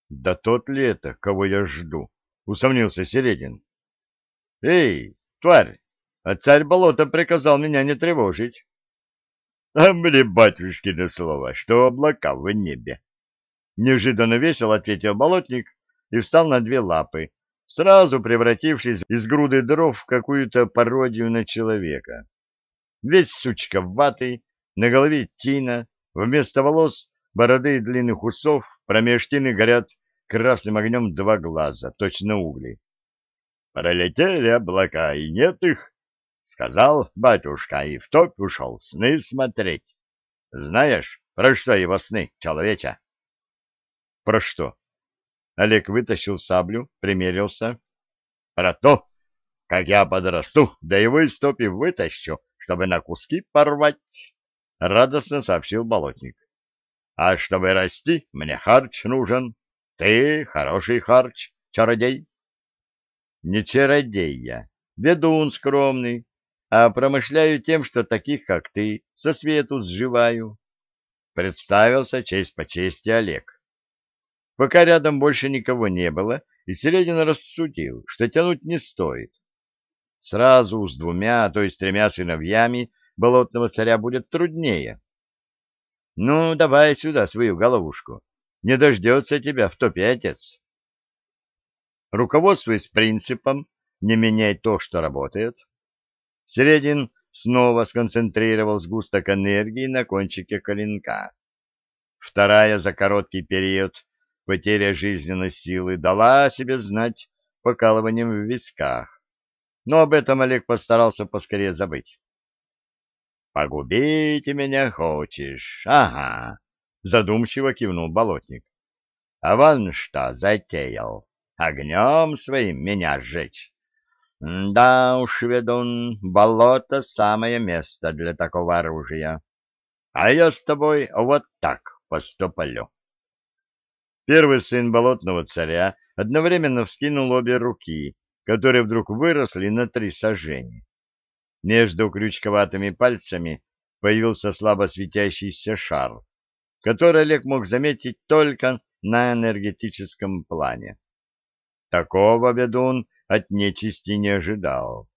Да тот ли это, кого я жду? Усомнился Середин. Эй, тварь, а царь болота приказал меня не тревожить. А мне батюшкины слова, что облака в небе. Неожиданно весело ответил болотник и встал на две лапы, сразу превратившись из груды дров в какую-то пародию на человека. Весь сучка ватый, на голове тина, вместо волос бороды и длинных усов, промеж тины горят красным огнем два глаза, точно угли. Пролетели облака, и нет их, — сказал батюшка, и в топь ушел сны смотреть. Знаешь, про что его сны, человеча? — Про что? Олег вытащил саблю, примерился. — Про то, как я подрасту, да его из топи вытащу, чтобы на куски порвать, — радостно сообщил болотник. — А чтобы расти, мне харч нужен. Ты хороший харч, чародей. — Не чародей я, ведун скромный, а промышляю тем, что таких, как ты, со свету сживаю. Представился честь по чести Олег. Пока рядом больше никого не было, и Середин рассудил, что тянуть не стоит. Сразу с двумя, а то и с тремя сыновьями болотного царя будет труднее. Ну, давай сюда свою головушку. Не дождется тебя в топе отец. Руководствуясь принципом «не меняй то, что работает», Середин снова сконцентрировал сгусток энергии на кончике коленка. Вторая за короткий период потеря жизненной силы дала о себе знать покалыванием в висках. Но об этом Олег постарался поскорее забыть. «Погубите меня хочешь? Ага!» — задумчиво кивнул болотник. «А вон что затеял? Огнем своим меня сжечь?» Да уж, ведун, болото — самое место для такого оружия. А я с тобой вот так поступлю. Первый сын болотного царя одновременно вскинул обе руки, которые вдруг выросли на три сажени. Между крючковатыми пальцами появился слабо светящийся шар, который Олег мог заметить только на энергетическом плане. Такого ведун от нечисти не ожидал.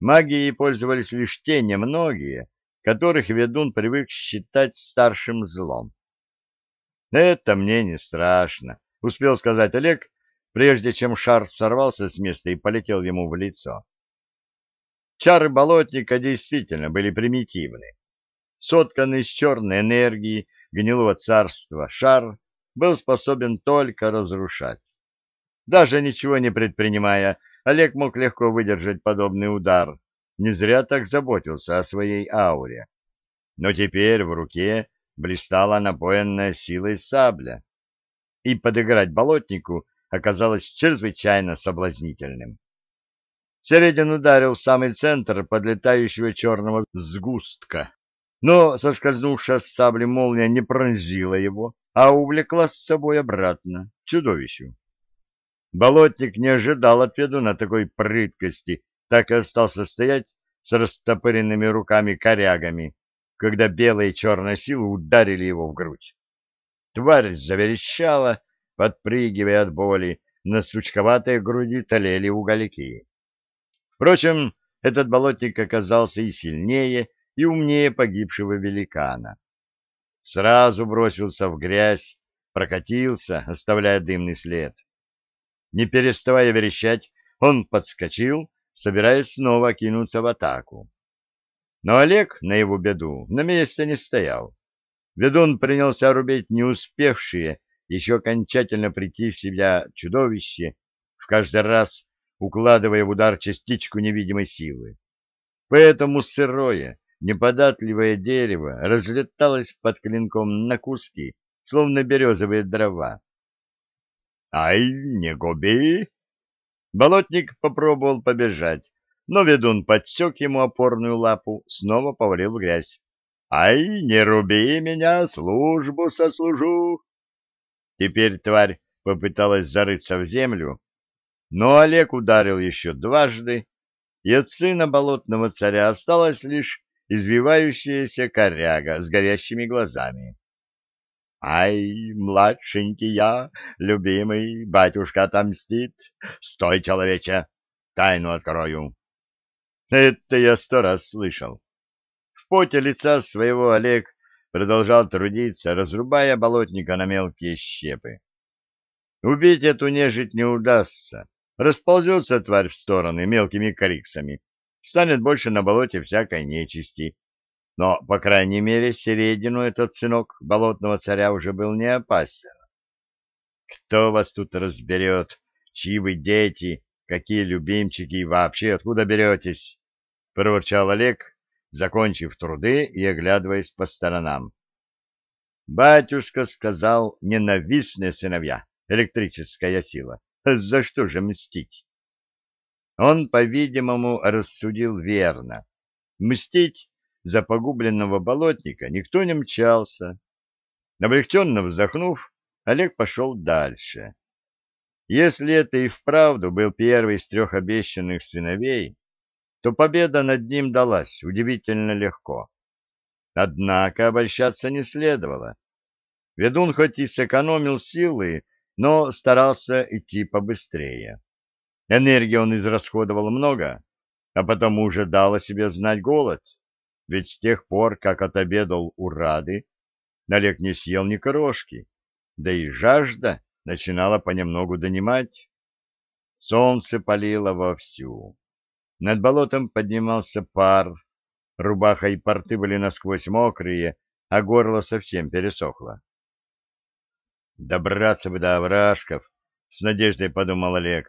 Магией пользовались лишь те немногие, которых ведун привык считать старшим злом. «Это мне не страшно», — успел сказать Олег, прежде чем шар сорвался с места и полетел ему в лицо. Чары болотника действительно были примитивны. Сотканный из черной энергии гнилого царства шар был способен только разрушать. Даже ничего не предпринимая, Олег мог легко выдержать подобный удар. Не зря так заботился о своей ауре. Но теперь в руке блистала напоенная силой сабля. И подыграть болотнику оказалось чрезвычайно соблазнительным. Середин ударил в самый центр подлетающего черного сгустка. Но соскользнувшая с сабли молния не пронзила его, а увлекла с собой обратно, чудовищу. Болотник не ожидал от ведуна такой прыткости, так и остался стоять с растопыренными руками-корягами, когда белая и черная сила ударили его в грудь. Тварь заверещала, подпрыгивая от боли, на сучковатой груди толели угольки. Впрочем, этот болотник оказался и сильнее, и умнее погибшего великана. Сразу бросился в грязь, прокатился, оставляя дымный след. Не переставая верещать, он подскочил, собираясь снова кинуться в атаку. Но Олег, на его беду, на месте не стоял. Ведун принялся рубить не успевшие еще окончательно прийти в себя чудовище, в каждый раз укладывая в удар частичку невидимой силы. Поэтому сырое, неподатливое дерево разлеталось под клинком на куски, словно березовые дрова. «Ай, не губи!» Болотник попробовал побежать, но ведун подсек ему опорную лапу, снова повалил в грязь. «Ай, не руби меня, службу сослужу!» Теперь тварь попыталась зарыться в землю, но Олег ударил еще дважды, и от сына болотного царя осталась лишь извивающаяся коряга с горящими глазами. Ай, младшенький я, любимый, батюшка отомстит. Стой, человече, тайну открою. Это я сто раз слышал. В поте лица своего Олег продолжал трудиться, разрубая болотника на мелкие щепы. Убить эту нежить не удастся. Расползется тварь в стороны мелкими криксами. Станет больше на болоте всякой нечисти но, по крайней мере, середину этот сынок болотного царя уже был не опасен. Кто вас тут разберет, чьи вы дети, какие любимчики и вообще откуда беретесь? — проворчал Олег, закончив труды и оглядываясь по сторонам. Батюшка сказал, ненавистные сыновья, электрическая сила. За что же мстить? Он, по-видимому, рассудил верно. Мстить за погубленного болотника никто не мчался. Облегченно вздохнув, Олег пошел дальше. Если это и вправду был первый из трех обещанных сыновей, то победа над ним далась удивительно легко. Однако обольщаться не следовало. Ведун хоть и сэкономил силы, но старался идти побыстрее. Энергии он израсходовал много, а потому уже дал о себе знать голод, ведь с тех пор, как отобедал у Рады, Олег не съел ни крошки, да и жажда начинала понемногу донимать. Солнце палило вовсю. Над болотом поднимался пар, рубаха и порты были насквозь мокрые, а горло совсем пересохло. «Добраться бы до овражков», — с надеждой подумал Олег.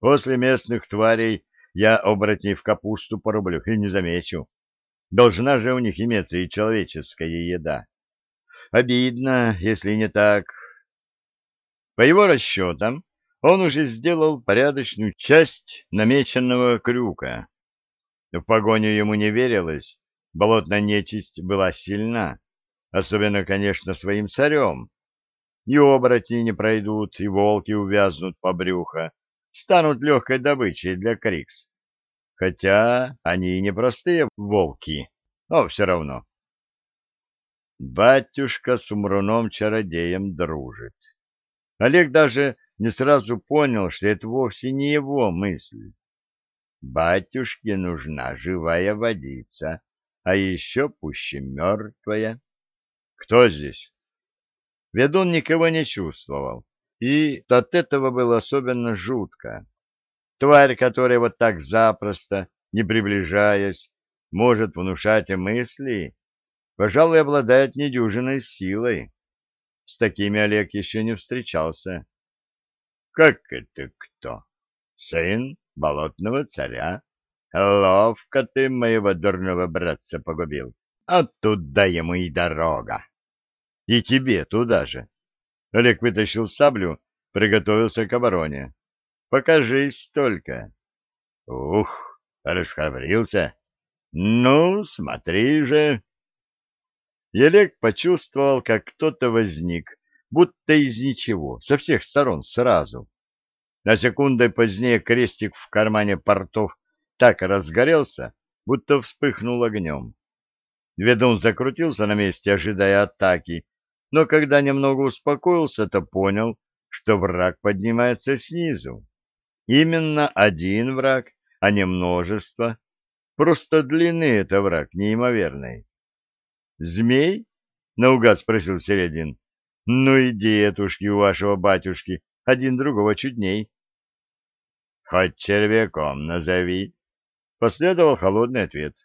«После местных тварей я оборотней в капусту порублю и не замечу. Должна же у них иметься и человеческая еда. Обидно, если не так». По его расчетам, он уже сделал порядочную часть намеченного крюка. В погоню ему не верилось, болотная нечисть была сильна, особенно, конечно, своим царем. И оборотни не пройдут, и волки увязнут по брюхо, станут легкой добычей для Крикс. Хотя они и не простые волки, но все равно. Батюшка с умруном-чародеем дружит. Олег даже не сразу понял, что это вовсе не его мысль. Батюшке нужна живая водица, а еще пуще мертвая. Кто здесь? Ведун никого не чувствовал, и от этого было особенно жутко. Тварь, которая вот так запросто, не приближаясь, может внушать мысли, пожалуй, обладает недюжиной силой. С такими Олег еще не встречался. Как это кто? Сын болотного царя? Ловко ты моего дурного братца погубил. А туда ему и дорога. И тебе туда же. Олег вытащил саблю, приготовился к обороне. Покажись только. Ух, расхрабрился. Ну, смотри же. Олег почувствовал, как кто-то возник, будто из ничего, со всех сторон сразу. На секунды позднее крестик в кармане портов так разгорелся, будто вспыхнул огнем. Ведун закрутился на месте, ожидая атаки, но когда немного успокоился, то понял, что враг поднимается снизу. Именно один враг, а не множество. Просто длины это враг неимоверный. «Змей?» — наугад спросил Середин. Ну и дедушки у вашего батюшки, один другого чудней. Хоть червяком назови, последовал холодный ответ.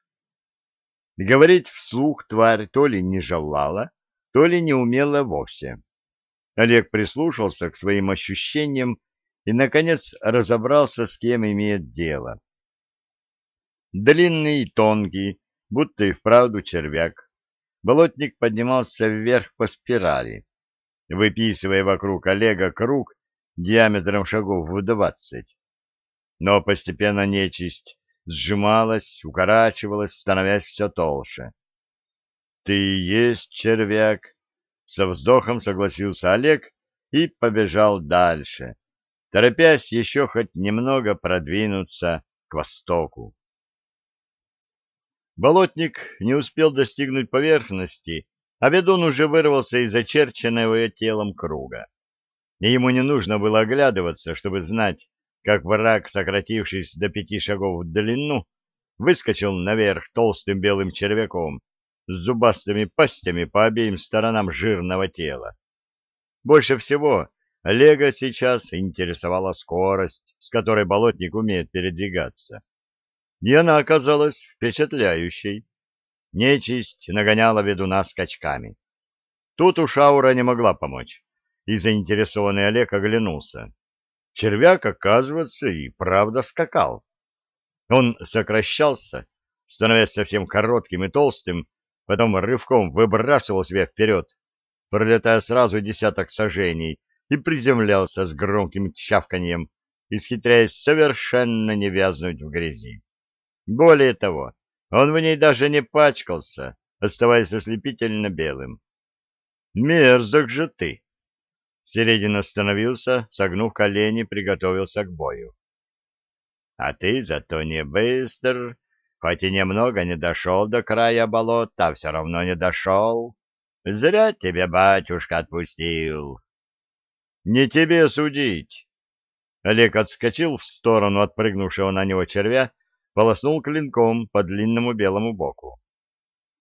Говорить вслух тварь то ли не желала, то ли не умела вовсе. Олег прислушался к своим ощущениям и, наконец, разобрался, с кем имеет дело. Длинный и тонкий, будто и вправду червяк, болотник поднимался вверх по спирали выписывая вокруг Олега круг диаметром шагов в двадцать. Но постепенно нечисть сжималась, укорачивалась, становясь все толще. — Ты есть червяк! — со вздохом согласился Олег и побежал дальше, торопясь еще хоть немного продвинуться к востоку. Болотник не успел достигнуть поверхности, а ведун уже вырвался из очерченного телом круга. И ему не нужно было оглядываться, чтобы знать, как враг, сократившись до пяти шагов в длину, выскочил наверх толстым белым червяком с зубастыми пастями по обеим сторонам жирного тела. Больше всего Олега сейчас интересовала скорость, с которой болотник умеет передвигаться. И она оказалась впечатляющей. Нечисть нагоняла ведуна скачками. Тут у Шаура не могла помочь, и заинтересованный Олег оглянулся. червяк, оказывается, и правда скакал. Он сокращался, становясь совсем коротким и толстым, потом рывком выбрасывал себя вперед, пролетая сразу десяток сажений, и приземлялся с громким чавканьем, исхитряясь совершенно не вязнуть в грязи. Более того, он в ней даже не пачкался, оставаясь ослепительно белым. «Мерзок же ты!» Середин остановился, согнув колени, приготовился к бою. «А ты зато не быстр, хоть и немного не дошел до края болота, все равно не дошел. Зря тебя батюшка отпустил». «Не тебе судить!» Олег отскочил в сторону отпрыгнувшего на него червя, полоснул клинком по длинному белому боку.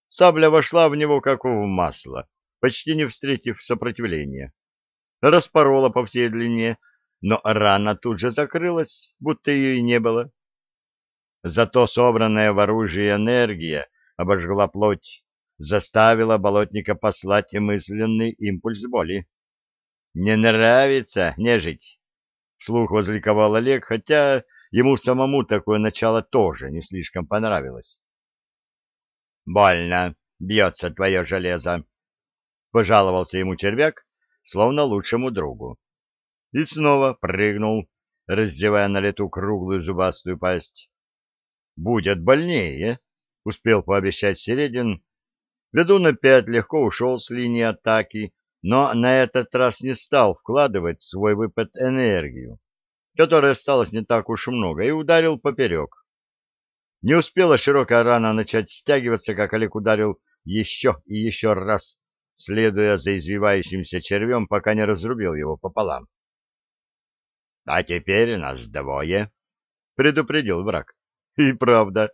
Сабля вошла в него, как в масло, почти не встретив сопротивления. Распорола по всей длине, но рана тут же закрылась, будто ее и не было. Зато собранная в оружии энергия обожгла плоть, заставила болотника послать мысленный импульс боли. «Не нравится, нежить!» — слух возликовал Олег, хотя ему самому такое начало тоже не слишком понравилось. «Больно бьется твое железо», — пожаловался ему червяк, словно лучшему другу. И снова прыгнул, раздевая на лету круглую зубастую пасть. «Будет больнее», — успел пообещать Середин. Ведун опять легко ушел с линии атаки, но на этот раз не стал вкладывать в свой выпад энергию, которой осталось не так уж много, и ударил поперек. Не успела широкая рана начать стягиваться, как Олег ударил еще и еще раз, следуя за извивающимся червем, пока не разрубил его пополам. — А теперь нас двое, — предупредил враг. И правда,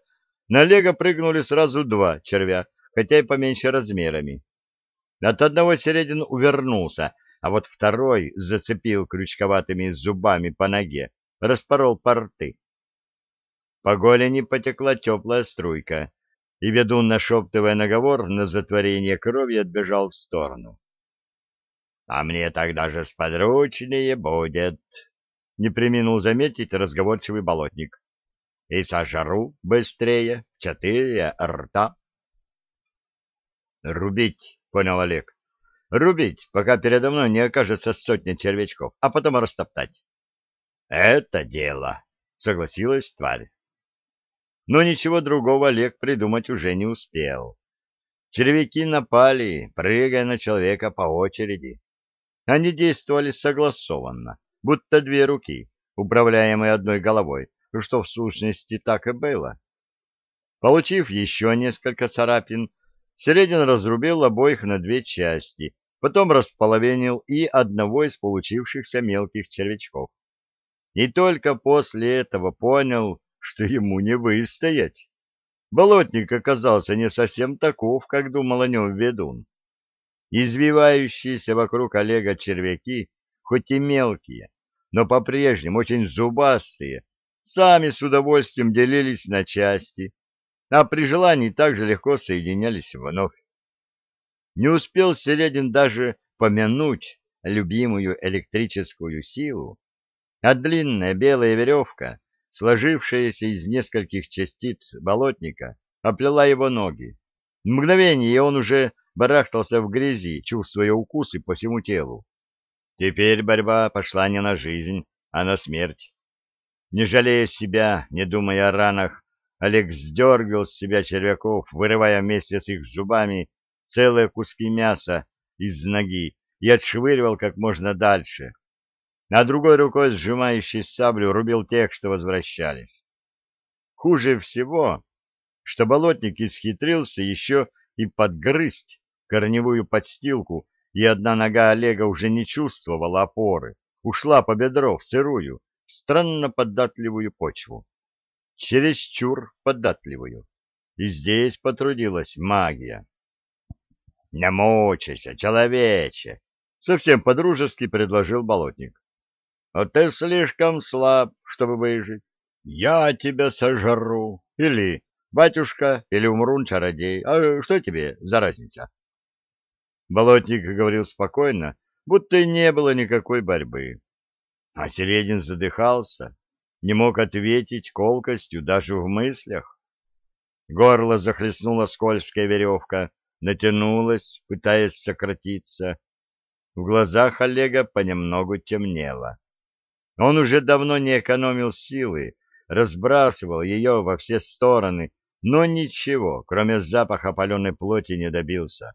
на Олега прыгнули сразу два червя, хотя и поменьше размерами. От одного Середин увернулся, а вот второй зацепил крючковатыми зубами по ноге, распорол порты. По голени потекла теплая струйка, и ведун, нашептывая наговор на затворение крови, отбежал в сторону. — А мне тогда же сподручнее будет, — не приминул заметить разговорчивый болотник. — И сожру быстрее, четыре рта. — Рубить, — понял Олег. — Рубить, пока передо мной не окажется сотня червячков, а потом растоптать. — Это дело, — согласилась тварь. Но ничего другого Олег придумать уже не успел. Червяки напали, прыгая на человека по очереди. Они действовали согласованно, будто две руки, управляемые одной головой, что в сущности так и было. Получив еще несколько царапин, Середин разрубил обоих на две части, потом располовинил и одного из получившихся мелких червячков. И только после этого понял, что ему не выстоять. Болотник оказался не совсем таков, как думал о нем ведун. Извивающиеся вокруг Олега червяки, хоть и мелкие, но по-прежнему очень зубастые, сами с удовольствием делились на части, а при желании также легко соединялись вновь. Не успел Середин даже помянуть любимую электрическую силу, а длинная белая веревка сложившаяся из нескольких частиц болотника, оплела его ноги. В мгновение он уже барахтался в грязи, чувствуя укусы по всему телу. Теперь борьба пошла не на жизнь, а на смерть. Не жалея себя, не думая о ранах, Олег сдергивал с себя червяков, вырывая вместе с их зубами целые куски мяса из ноги и отшвыривал как можно дальше, а другой рукой, сжимающей саблю, рубил тех, что возвращались. Хуже всего, что болотник исхитрился еще и подгрызть корневую подстилку, и одна нога Олега уже не чувствовала опоры, ушла по бедро в сырую, странно податливую почву. Чересчур податливую. И здесь потрудилась магия. — Не мучайся, человече! — совсем подружески предложил болотник. А ты слишком слаб, чтобы выжить. Я тебя сожру. Или батюшка, или умрун-чародей. А что тебе за разница? Болотник говорил спокойно, будто и не было никакой борьбы. А Середин задыхался, не мог ответить колкостью даже в мыслях. Горло захлестнула скользкая веревка, натянулась, пытаясь сократиться. В глазах Олега понемногу темнело. Он уже давно не экономил силы, разбрасывал ее во все стороны, но ничего, кроме запаха паленой плоти, не добился.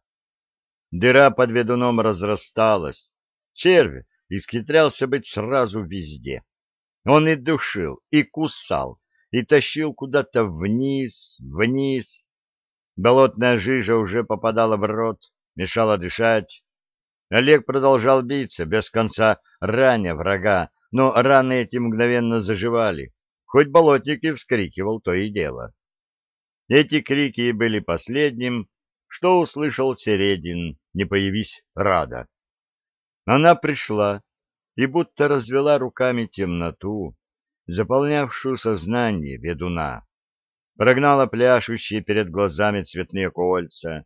Дыра под ведуном разрасталась. Червь искитрялся быть сразу везде. Он и душил, и кусал, и тащил куда-то вниз, вниз. Болотная жижа уже попадала в рот, мешала дышать. Олег продолжал биться, без конца раня врага, но раны эти мгновенно заживали, хоть болотник и вскрикивал то и дело. Эти крики были последним, что услышал Середин, не появись рада. Она пришла и будто развела руками темноту, заполнявшую сознание ведуна, прогнала пляшущие перед глазами цветные кольца,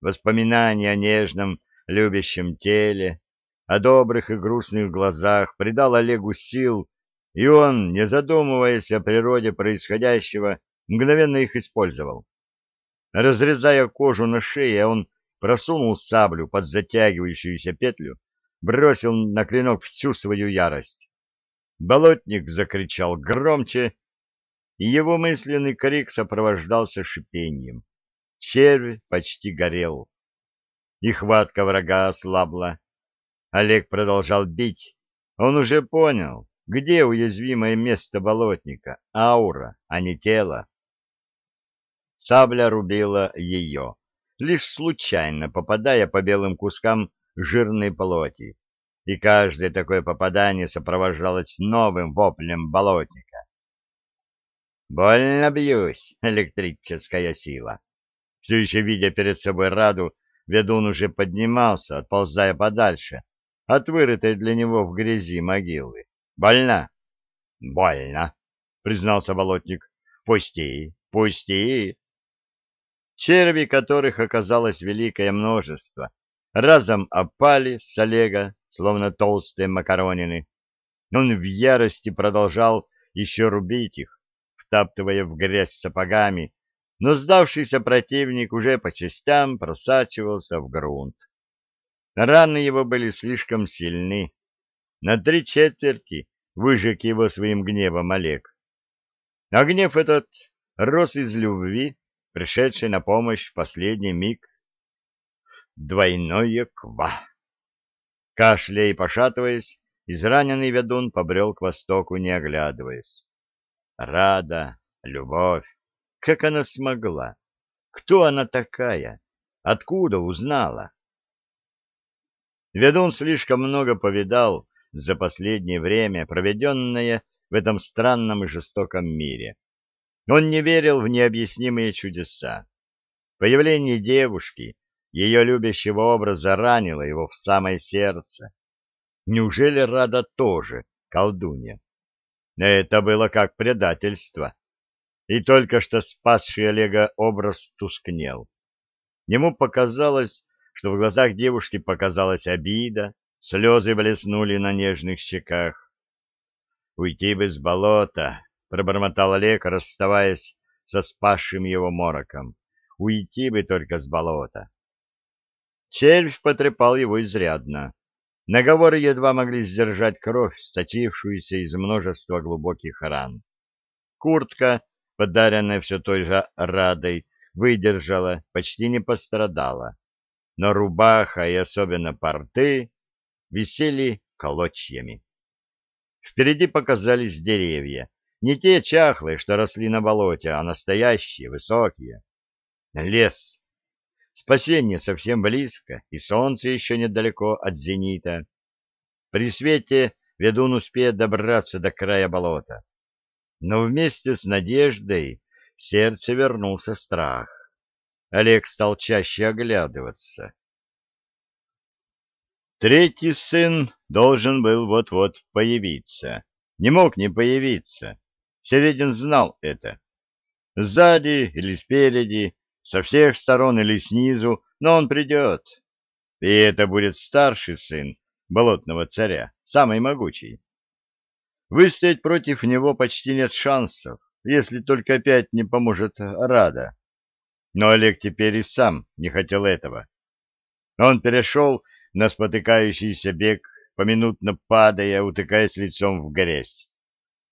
воспоминания о нежном, любящем теле, о добрых и грустных глазах придал Олегу сил, и он, не задумываясь о природе происходящего, мгновенно их использовал. Разрезая кожу на шее, он просунул саблю под затягивающуюся петлю, бросил на клинок всю свою ярость. Болотник закричал громче, и его мысленный крик сопровождался шипением. Червь почти горел. И хватка врага ослабла. Олег продолжал бить. Он уже понял, где уязвимое место болотника — аура, а не тело. Сабля рубила ее, лишь случайно попадая по белым кускам жирной плоти, и каждое такое попадание сопровождалось новым воплем болотника. «Больно бьюсь, электрическая сила!» Все еще видя перед собой Раду, ведун уже поднимался, отползая подальше от вырытой для него в грязи могилы. «Больно?» «Больно», — признался болотник. «Пусти, пусти!» Черви, которых оказалось великое множество, разом опали с Олега, словно толстые макаронины. Он в ярости продолжал еще рубить их, втаптывая в грязь сапогами, но сдавшийся противник уже по частям просачивался в грунт. Раны его были слишком сильны. На три четверти выжег его своим гневом Олег. А гнев этот рос из любви, пришедшей на помощь в последний миг. Двойное ква. Кашляя и пошатываясь, израненный ведун побрел к востоку, не оглядываясь. Рада, любовь, как она смогла? Кто она такая? Откуда узнала? Ведун слишком много повидал за последнее время, проведенное в этом странном и жестоком мире. Он не верил в необъяснимые чудеса. Появление девушки, ее любящего образа, ранило его в самое сердце. Неужели Рада тоже колдунья? Это было как предательство. И только что спасший Олега образ тускнел. Ему показалось, что в глазах девушки показалась обида, слезы блеснули на нежных щеках. «Уйти бы с болота», — пробормотал Олег, расставаясь со спасшим его мороком. «Уйти бы только с болота». Червь потрепал его изрядно. Наговоры едва могли сдержать кровь, сочившуюся из множества глубоких ран. Куртка, подаренная все той же Радой, выдержала, почти не пострадала но рубаха и особенно порты висели колочьями. Впереди показались деревья, не те чахлые, что росли на болоте, а настоящие, высокие. Лес. Спасение совсем близко, и солнце еще недалеко от зенита. При свете ведун успеет добраться до края болота. Но вместе с надеждой в сердце вернулся страх. Олег стал чаще оглядываться. Третий сын должен был вот-вот появиться. Не мог не появиться. Середин знал это. Сзади или спереди, со всех сторон или снизу, но он придет. И это будет старший сын болотного царя, самый могучий. Выстоять против него почти нет шансов, если только опять не поможет Рада. Но Олег теперь и сам не хотел этого. Он перешел на спотыкающийся бег, поминутно падая, утыкаясь лицом в грязь.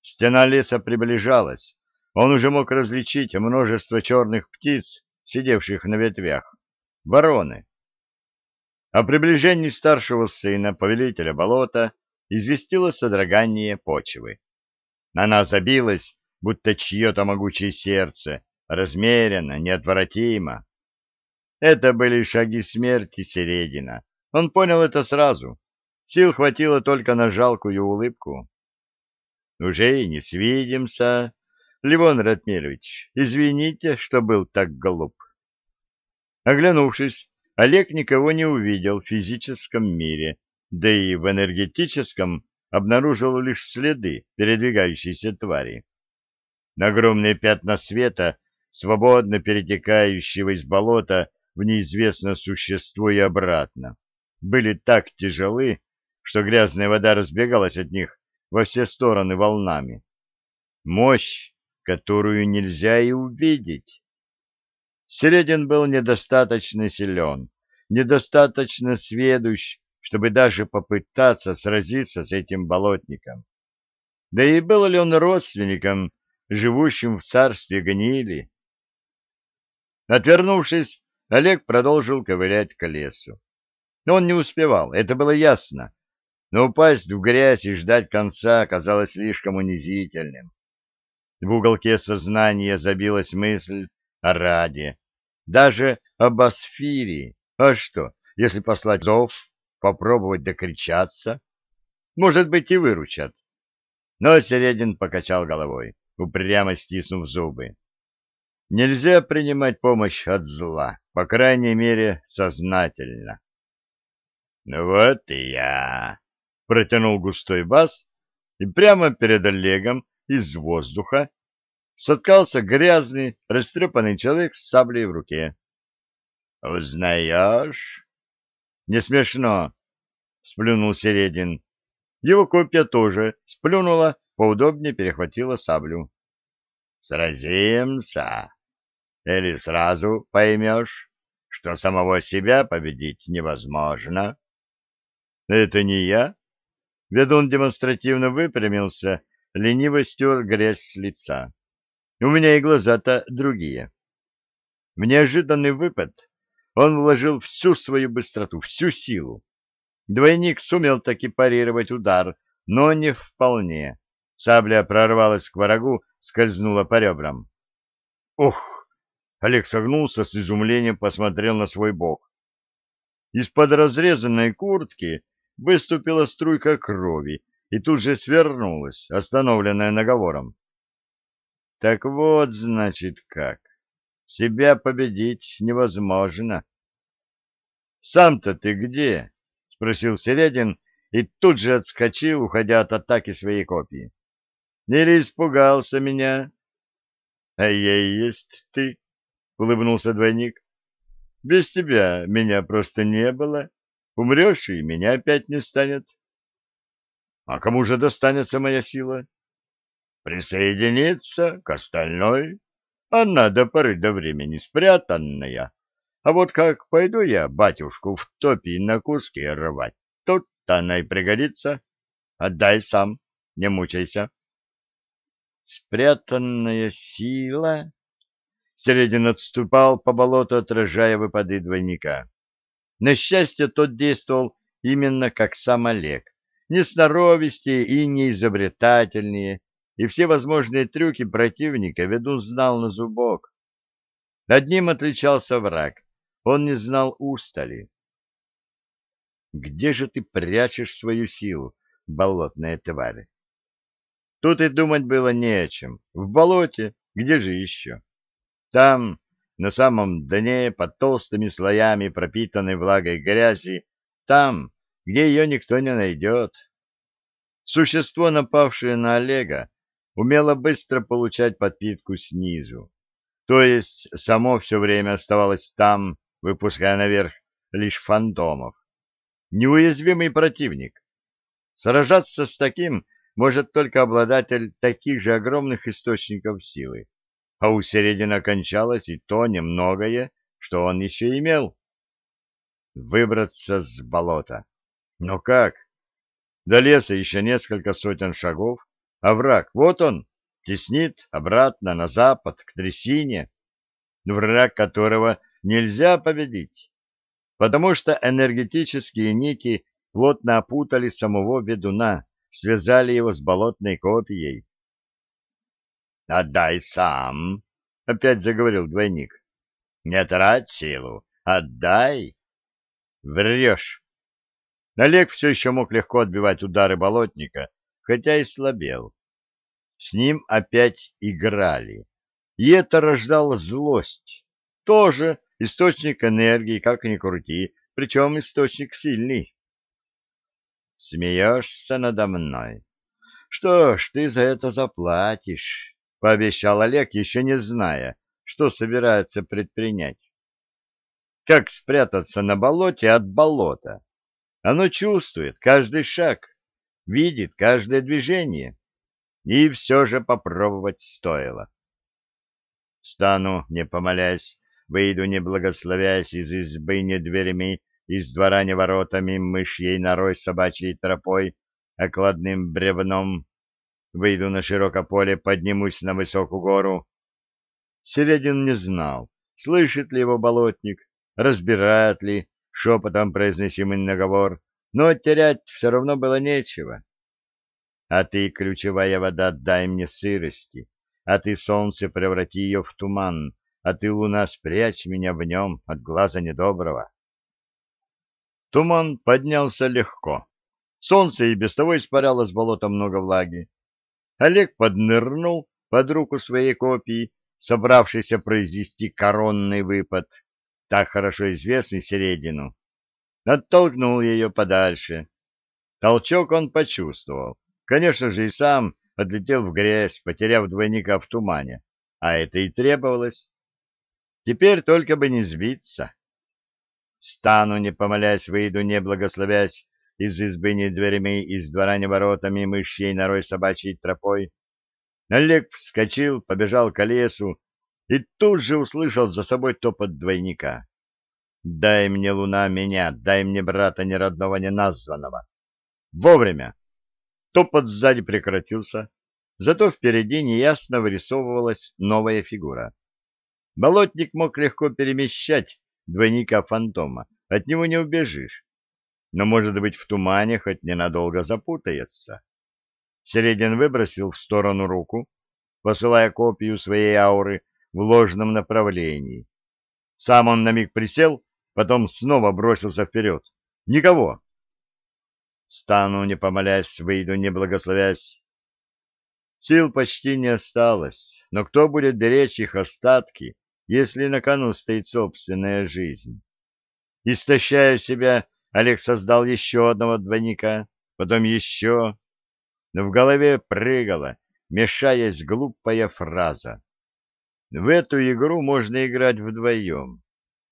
Стена леса приближалась. Он уже мог различить множество черных птиц, сидевших на ветвях. Вороны. О приближении старшего сына, повелителя болота, известило содрогание почвы. Она забилась, будто чье-то могучее сердце, размеренно, неотвратимо. Это были шаги смерти Середина. Он понял это сразу. Сил хватило только на жалкую улыбку. «Уже и не свидимся, Ливон Ратмирович. Извините, что был так глуп». Оглянувшись, Олег никого не увидел в физическом мире, да и в энергетическом обнаружил лишь следы передвигающейся твари. Огромные пятна света, свободно перетекающего из болота в неизвестное существо и обратно, были так тяжелы, что грязная вода разбегалась от них во все стороны волнами. Мощь, которую нельзя и увидеть. Середин был недостаточно силен, недостаточно сведущ, чтобы даже попытаться сразиться с этим болотником. Да и был ли он родственником, живущим в царстве гнили? Отвернувшись, Олег продолжил ковырять к лесу. Он не успевал, это было ясно, но упасть в грязь и ждать конца оказалось слишком унизительным. В уголке сознания забилась мысль о Раде, даже об Асфире. А что, если послать зов, попробовать докричаться? Может быть, и выручат. Но Середин покачал головой, упрямо стиснув зубы. Нельзя принимать помощь от зла, по крайней мере, сознательно. «Ну вот и я!» — протянул густой бас, и прямо перед Олегом из воздуха соткался грязный, растрепанный человек с саблей в руке. «Узнаешь?» «Не смешно», — сплюнул Середин. Его копья тоже сплюнула, поудобнее перехватила саблю. «Сразимся!» Или сразу поймешь, что самого себя победить невозможно. Это не я. Ведун демонстративно выпрямился, лениво стер грязь с лица. У меня и глаза-то другие. В неожиданный выпад он вложил всю свою быстроту, всю силу. Двойник сумел таки парировать удар, но не вполне. Сабля прорвалась к врагу, скользнула по ребрам. Ух! Олег согнулся с изумлением, посмотрел на свой бок. Из-под разрезанной куртки выступила струйка крови и тут же свернулась, остановленная наговором. Так вот, значит, как. Себя победить невозможно. «Сам-то ты где?» — спросил Середин и тут же отскочил, уходя от атаки своей копии. «Или испугался меня?» «А я и есть ты», — улыбнулся двойник. — Без тебя меня просто не было. Умрешь, и меня опять не станет. — А кому же достанется моя сила? — Присоединиться к остальной. Она до поры до времени спрятанная. А вот как пойду я батюшку в топи на куски рвать, тут она и пригодится. Отдай сам, не мучайся. — Спрятанная сила? Середин отступал по болоту, отражая выпады двойника. На счастье, тот действовал именно как сам Олег, не сноровистее и не изобретательнее, и все возможные трюки противника ведун знал на зубок. Одним отличался враг, он не знал устали. Где же ты прячешь свою силу, болотная тварь? Тут и думать было не о чем. В болоте, где же еще? Там, на самом дне, под толстыми слоями пропитанной влагой грязи, там, где ее никто не найдет. Существо, напавшее на Олега, умело быстро получать подпитку снизу. То есть само все время оставалось там, выпуская наверх лишь фантомов. Неуязвимый противник. Сражаться с таким может только обладатель таких же огромных источников силы, а у Середина кончалось и то немногое, что он еще имел. Выбраться с болота. Но как? До леса еще несколько сотен шагов, а враг, вот он, теснит обратно на запад, к трясине, враг которого нельзя победить, потому что энергетические нити плотно опутали самого ведуна, связали его с болотной копией. — Отдай сам, — опять заговорил двойник. — Не трать силу, отдай. — Врешь. Олег все еще мог легко отбивать удары болотника, хотя и слабел. С ним опять играли, и это рождало злость. Тоже источник энергии, как ни крути, причем источник сильный. Смеешься надо мной. Что ж, ты за это заплатишь, — пообещал Олег, еще не зная, что собирается предпринять. Как спрятаться на болоте от болота? Оно чувствует каждый шаг, видит каждое движение. И все же попробовать стоило. Стану, не помолясь, выйду, не благословясь, из избы не дверями, из двора не воротами, мышьей норой собачьей тропой, окладным бревном. Выйду на широкое поле, поднимусь на высокую гору. Середин не знал, слышит ли его болотник, разбирает ли, шепотом произнесимый наговор, но терять все равно было нечего. А ты, ключевая вода, дай мне сырости, а ты, солнце, преврати ее в туман, а ты, луна, спрячь меня в нем от глаза недоброго. Туман поднялся легко. Солнце и без того испаряло с болота много влаги. Олег поднырнул под руку своей копии, собравшийся произвести коронный выпад, так хорошо известный Середину. Оттолкнул ее подальше. Толчок он почувствовал. Конечно же, и сам отлетел в грязь, потеряв двойника в тумане. А это и требовалось. Теперь только бы не сбиться. Стану, не помолясь, выйду, не благословясь, из избы не дверями, из двора не воротами, мышьей норой собачьей тропой. Олег вскочил, побежал к лесу и тут же услышал за собой топот двойника. «Дай мне, луна, меня, дай мне брата неродного неназванного!» Вовремя! Топот сзади прекратился, зато впереди неясно вырисовывалась новая фигура. Болотник мог легко перемещать двойника-фантома, от него не убежишь. Но, может быть, в тумане хоть ненадолго запутается. Середин выбросил в сторону руку, посылая копию своей ауры в ложном направлении. Сам он на миг присел, потом снова бросился вперед. Никого. Стану, не помолясь, выйду, не благословясь. Сил почти не осталось, но кто будет беречь их остатки, если на кону стоит собственная жизнь? Истощая себя, Олег создал еще одного двойника, потом еще. Но в голове прыгала, мешаясь глупая фраза. В эту игру можно играть вдвоем.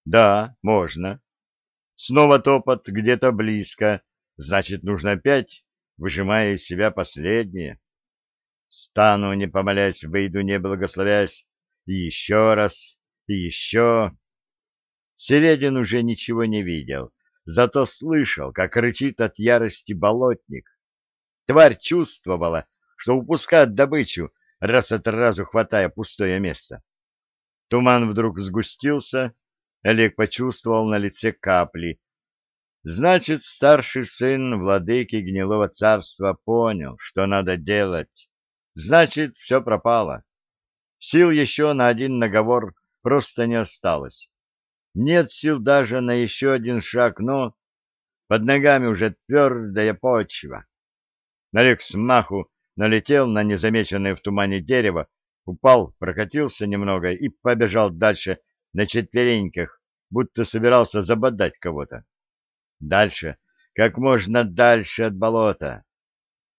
Да, можно. Снова топот где-то близко, значит, нужно опять, выжимая из себя последнее. Стану, не помолясь, выйду, не благословясь, и еще раз, и еще. Середин уже ничего не видел, зато слышал, как рычит от ярости болотник. Тварь чувствовала, что упускает добычу, раз от разу хватая пустое место. Туман вдруг сгустился, Олег почувствовал на лице капли, Значит, старший сын владыки гнилого царства понял, что надо делать. Значит, все пропало. Сил еще на один наговор просто не осталось. Нет сил даже на еще один шаг, но под ногами уже твердая почва. Налег смаху налетел на незамеченное в тумане дерево, упал, прокатился немного и побежал дальше на четвереньках, будто собирался забодать кого-то. Дальше, как можно дальше от болота.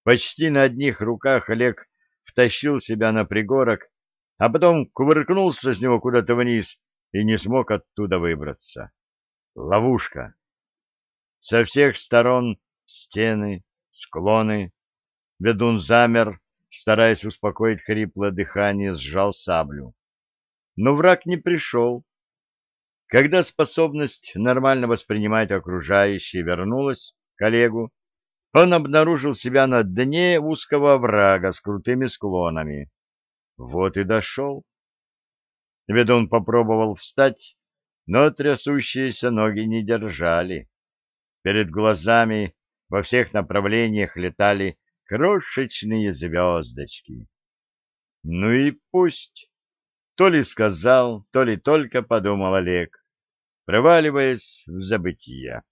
Почти на одних руках Олег втащил себя на пригорок, а потом кувыркнулся с него куда-то вниз и не смог оттуда выбраться. Ловушка. Со всех сторон стены, склоны. Ведун замер, стараясь успокоить хриплое дыхание, сжал саблю. Но враг не пришел. Когда способность нормально воспринимать окружающее вернулась к Олегу, он обнаружил себя на дне узкого врага с крутыми склонами. Вот и дошел. Ведун попробовал встать, но трясущиеся ноги не держали. Перед глазами во всех направлениях летали крошечные звездочки. Ну и пусть. То ли сказал, то ли только подумал Олег, проваливаясь в забытие.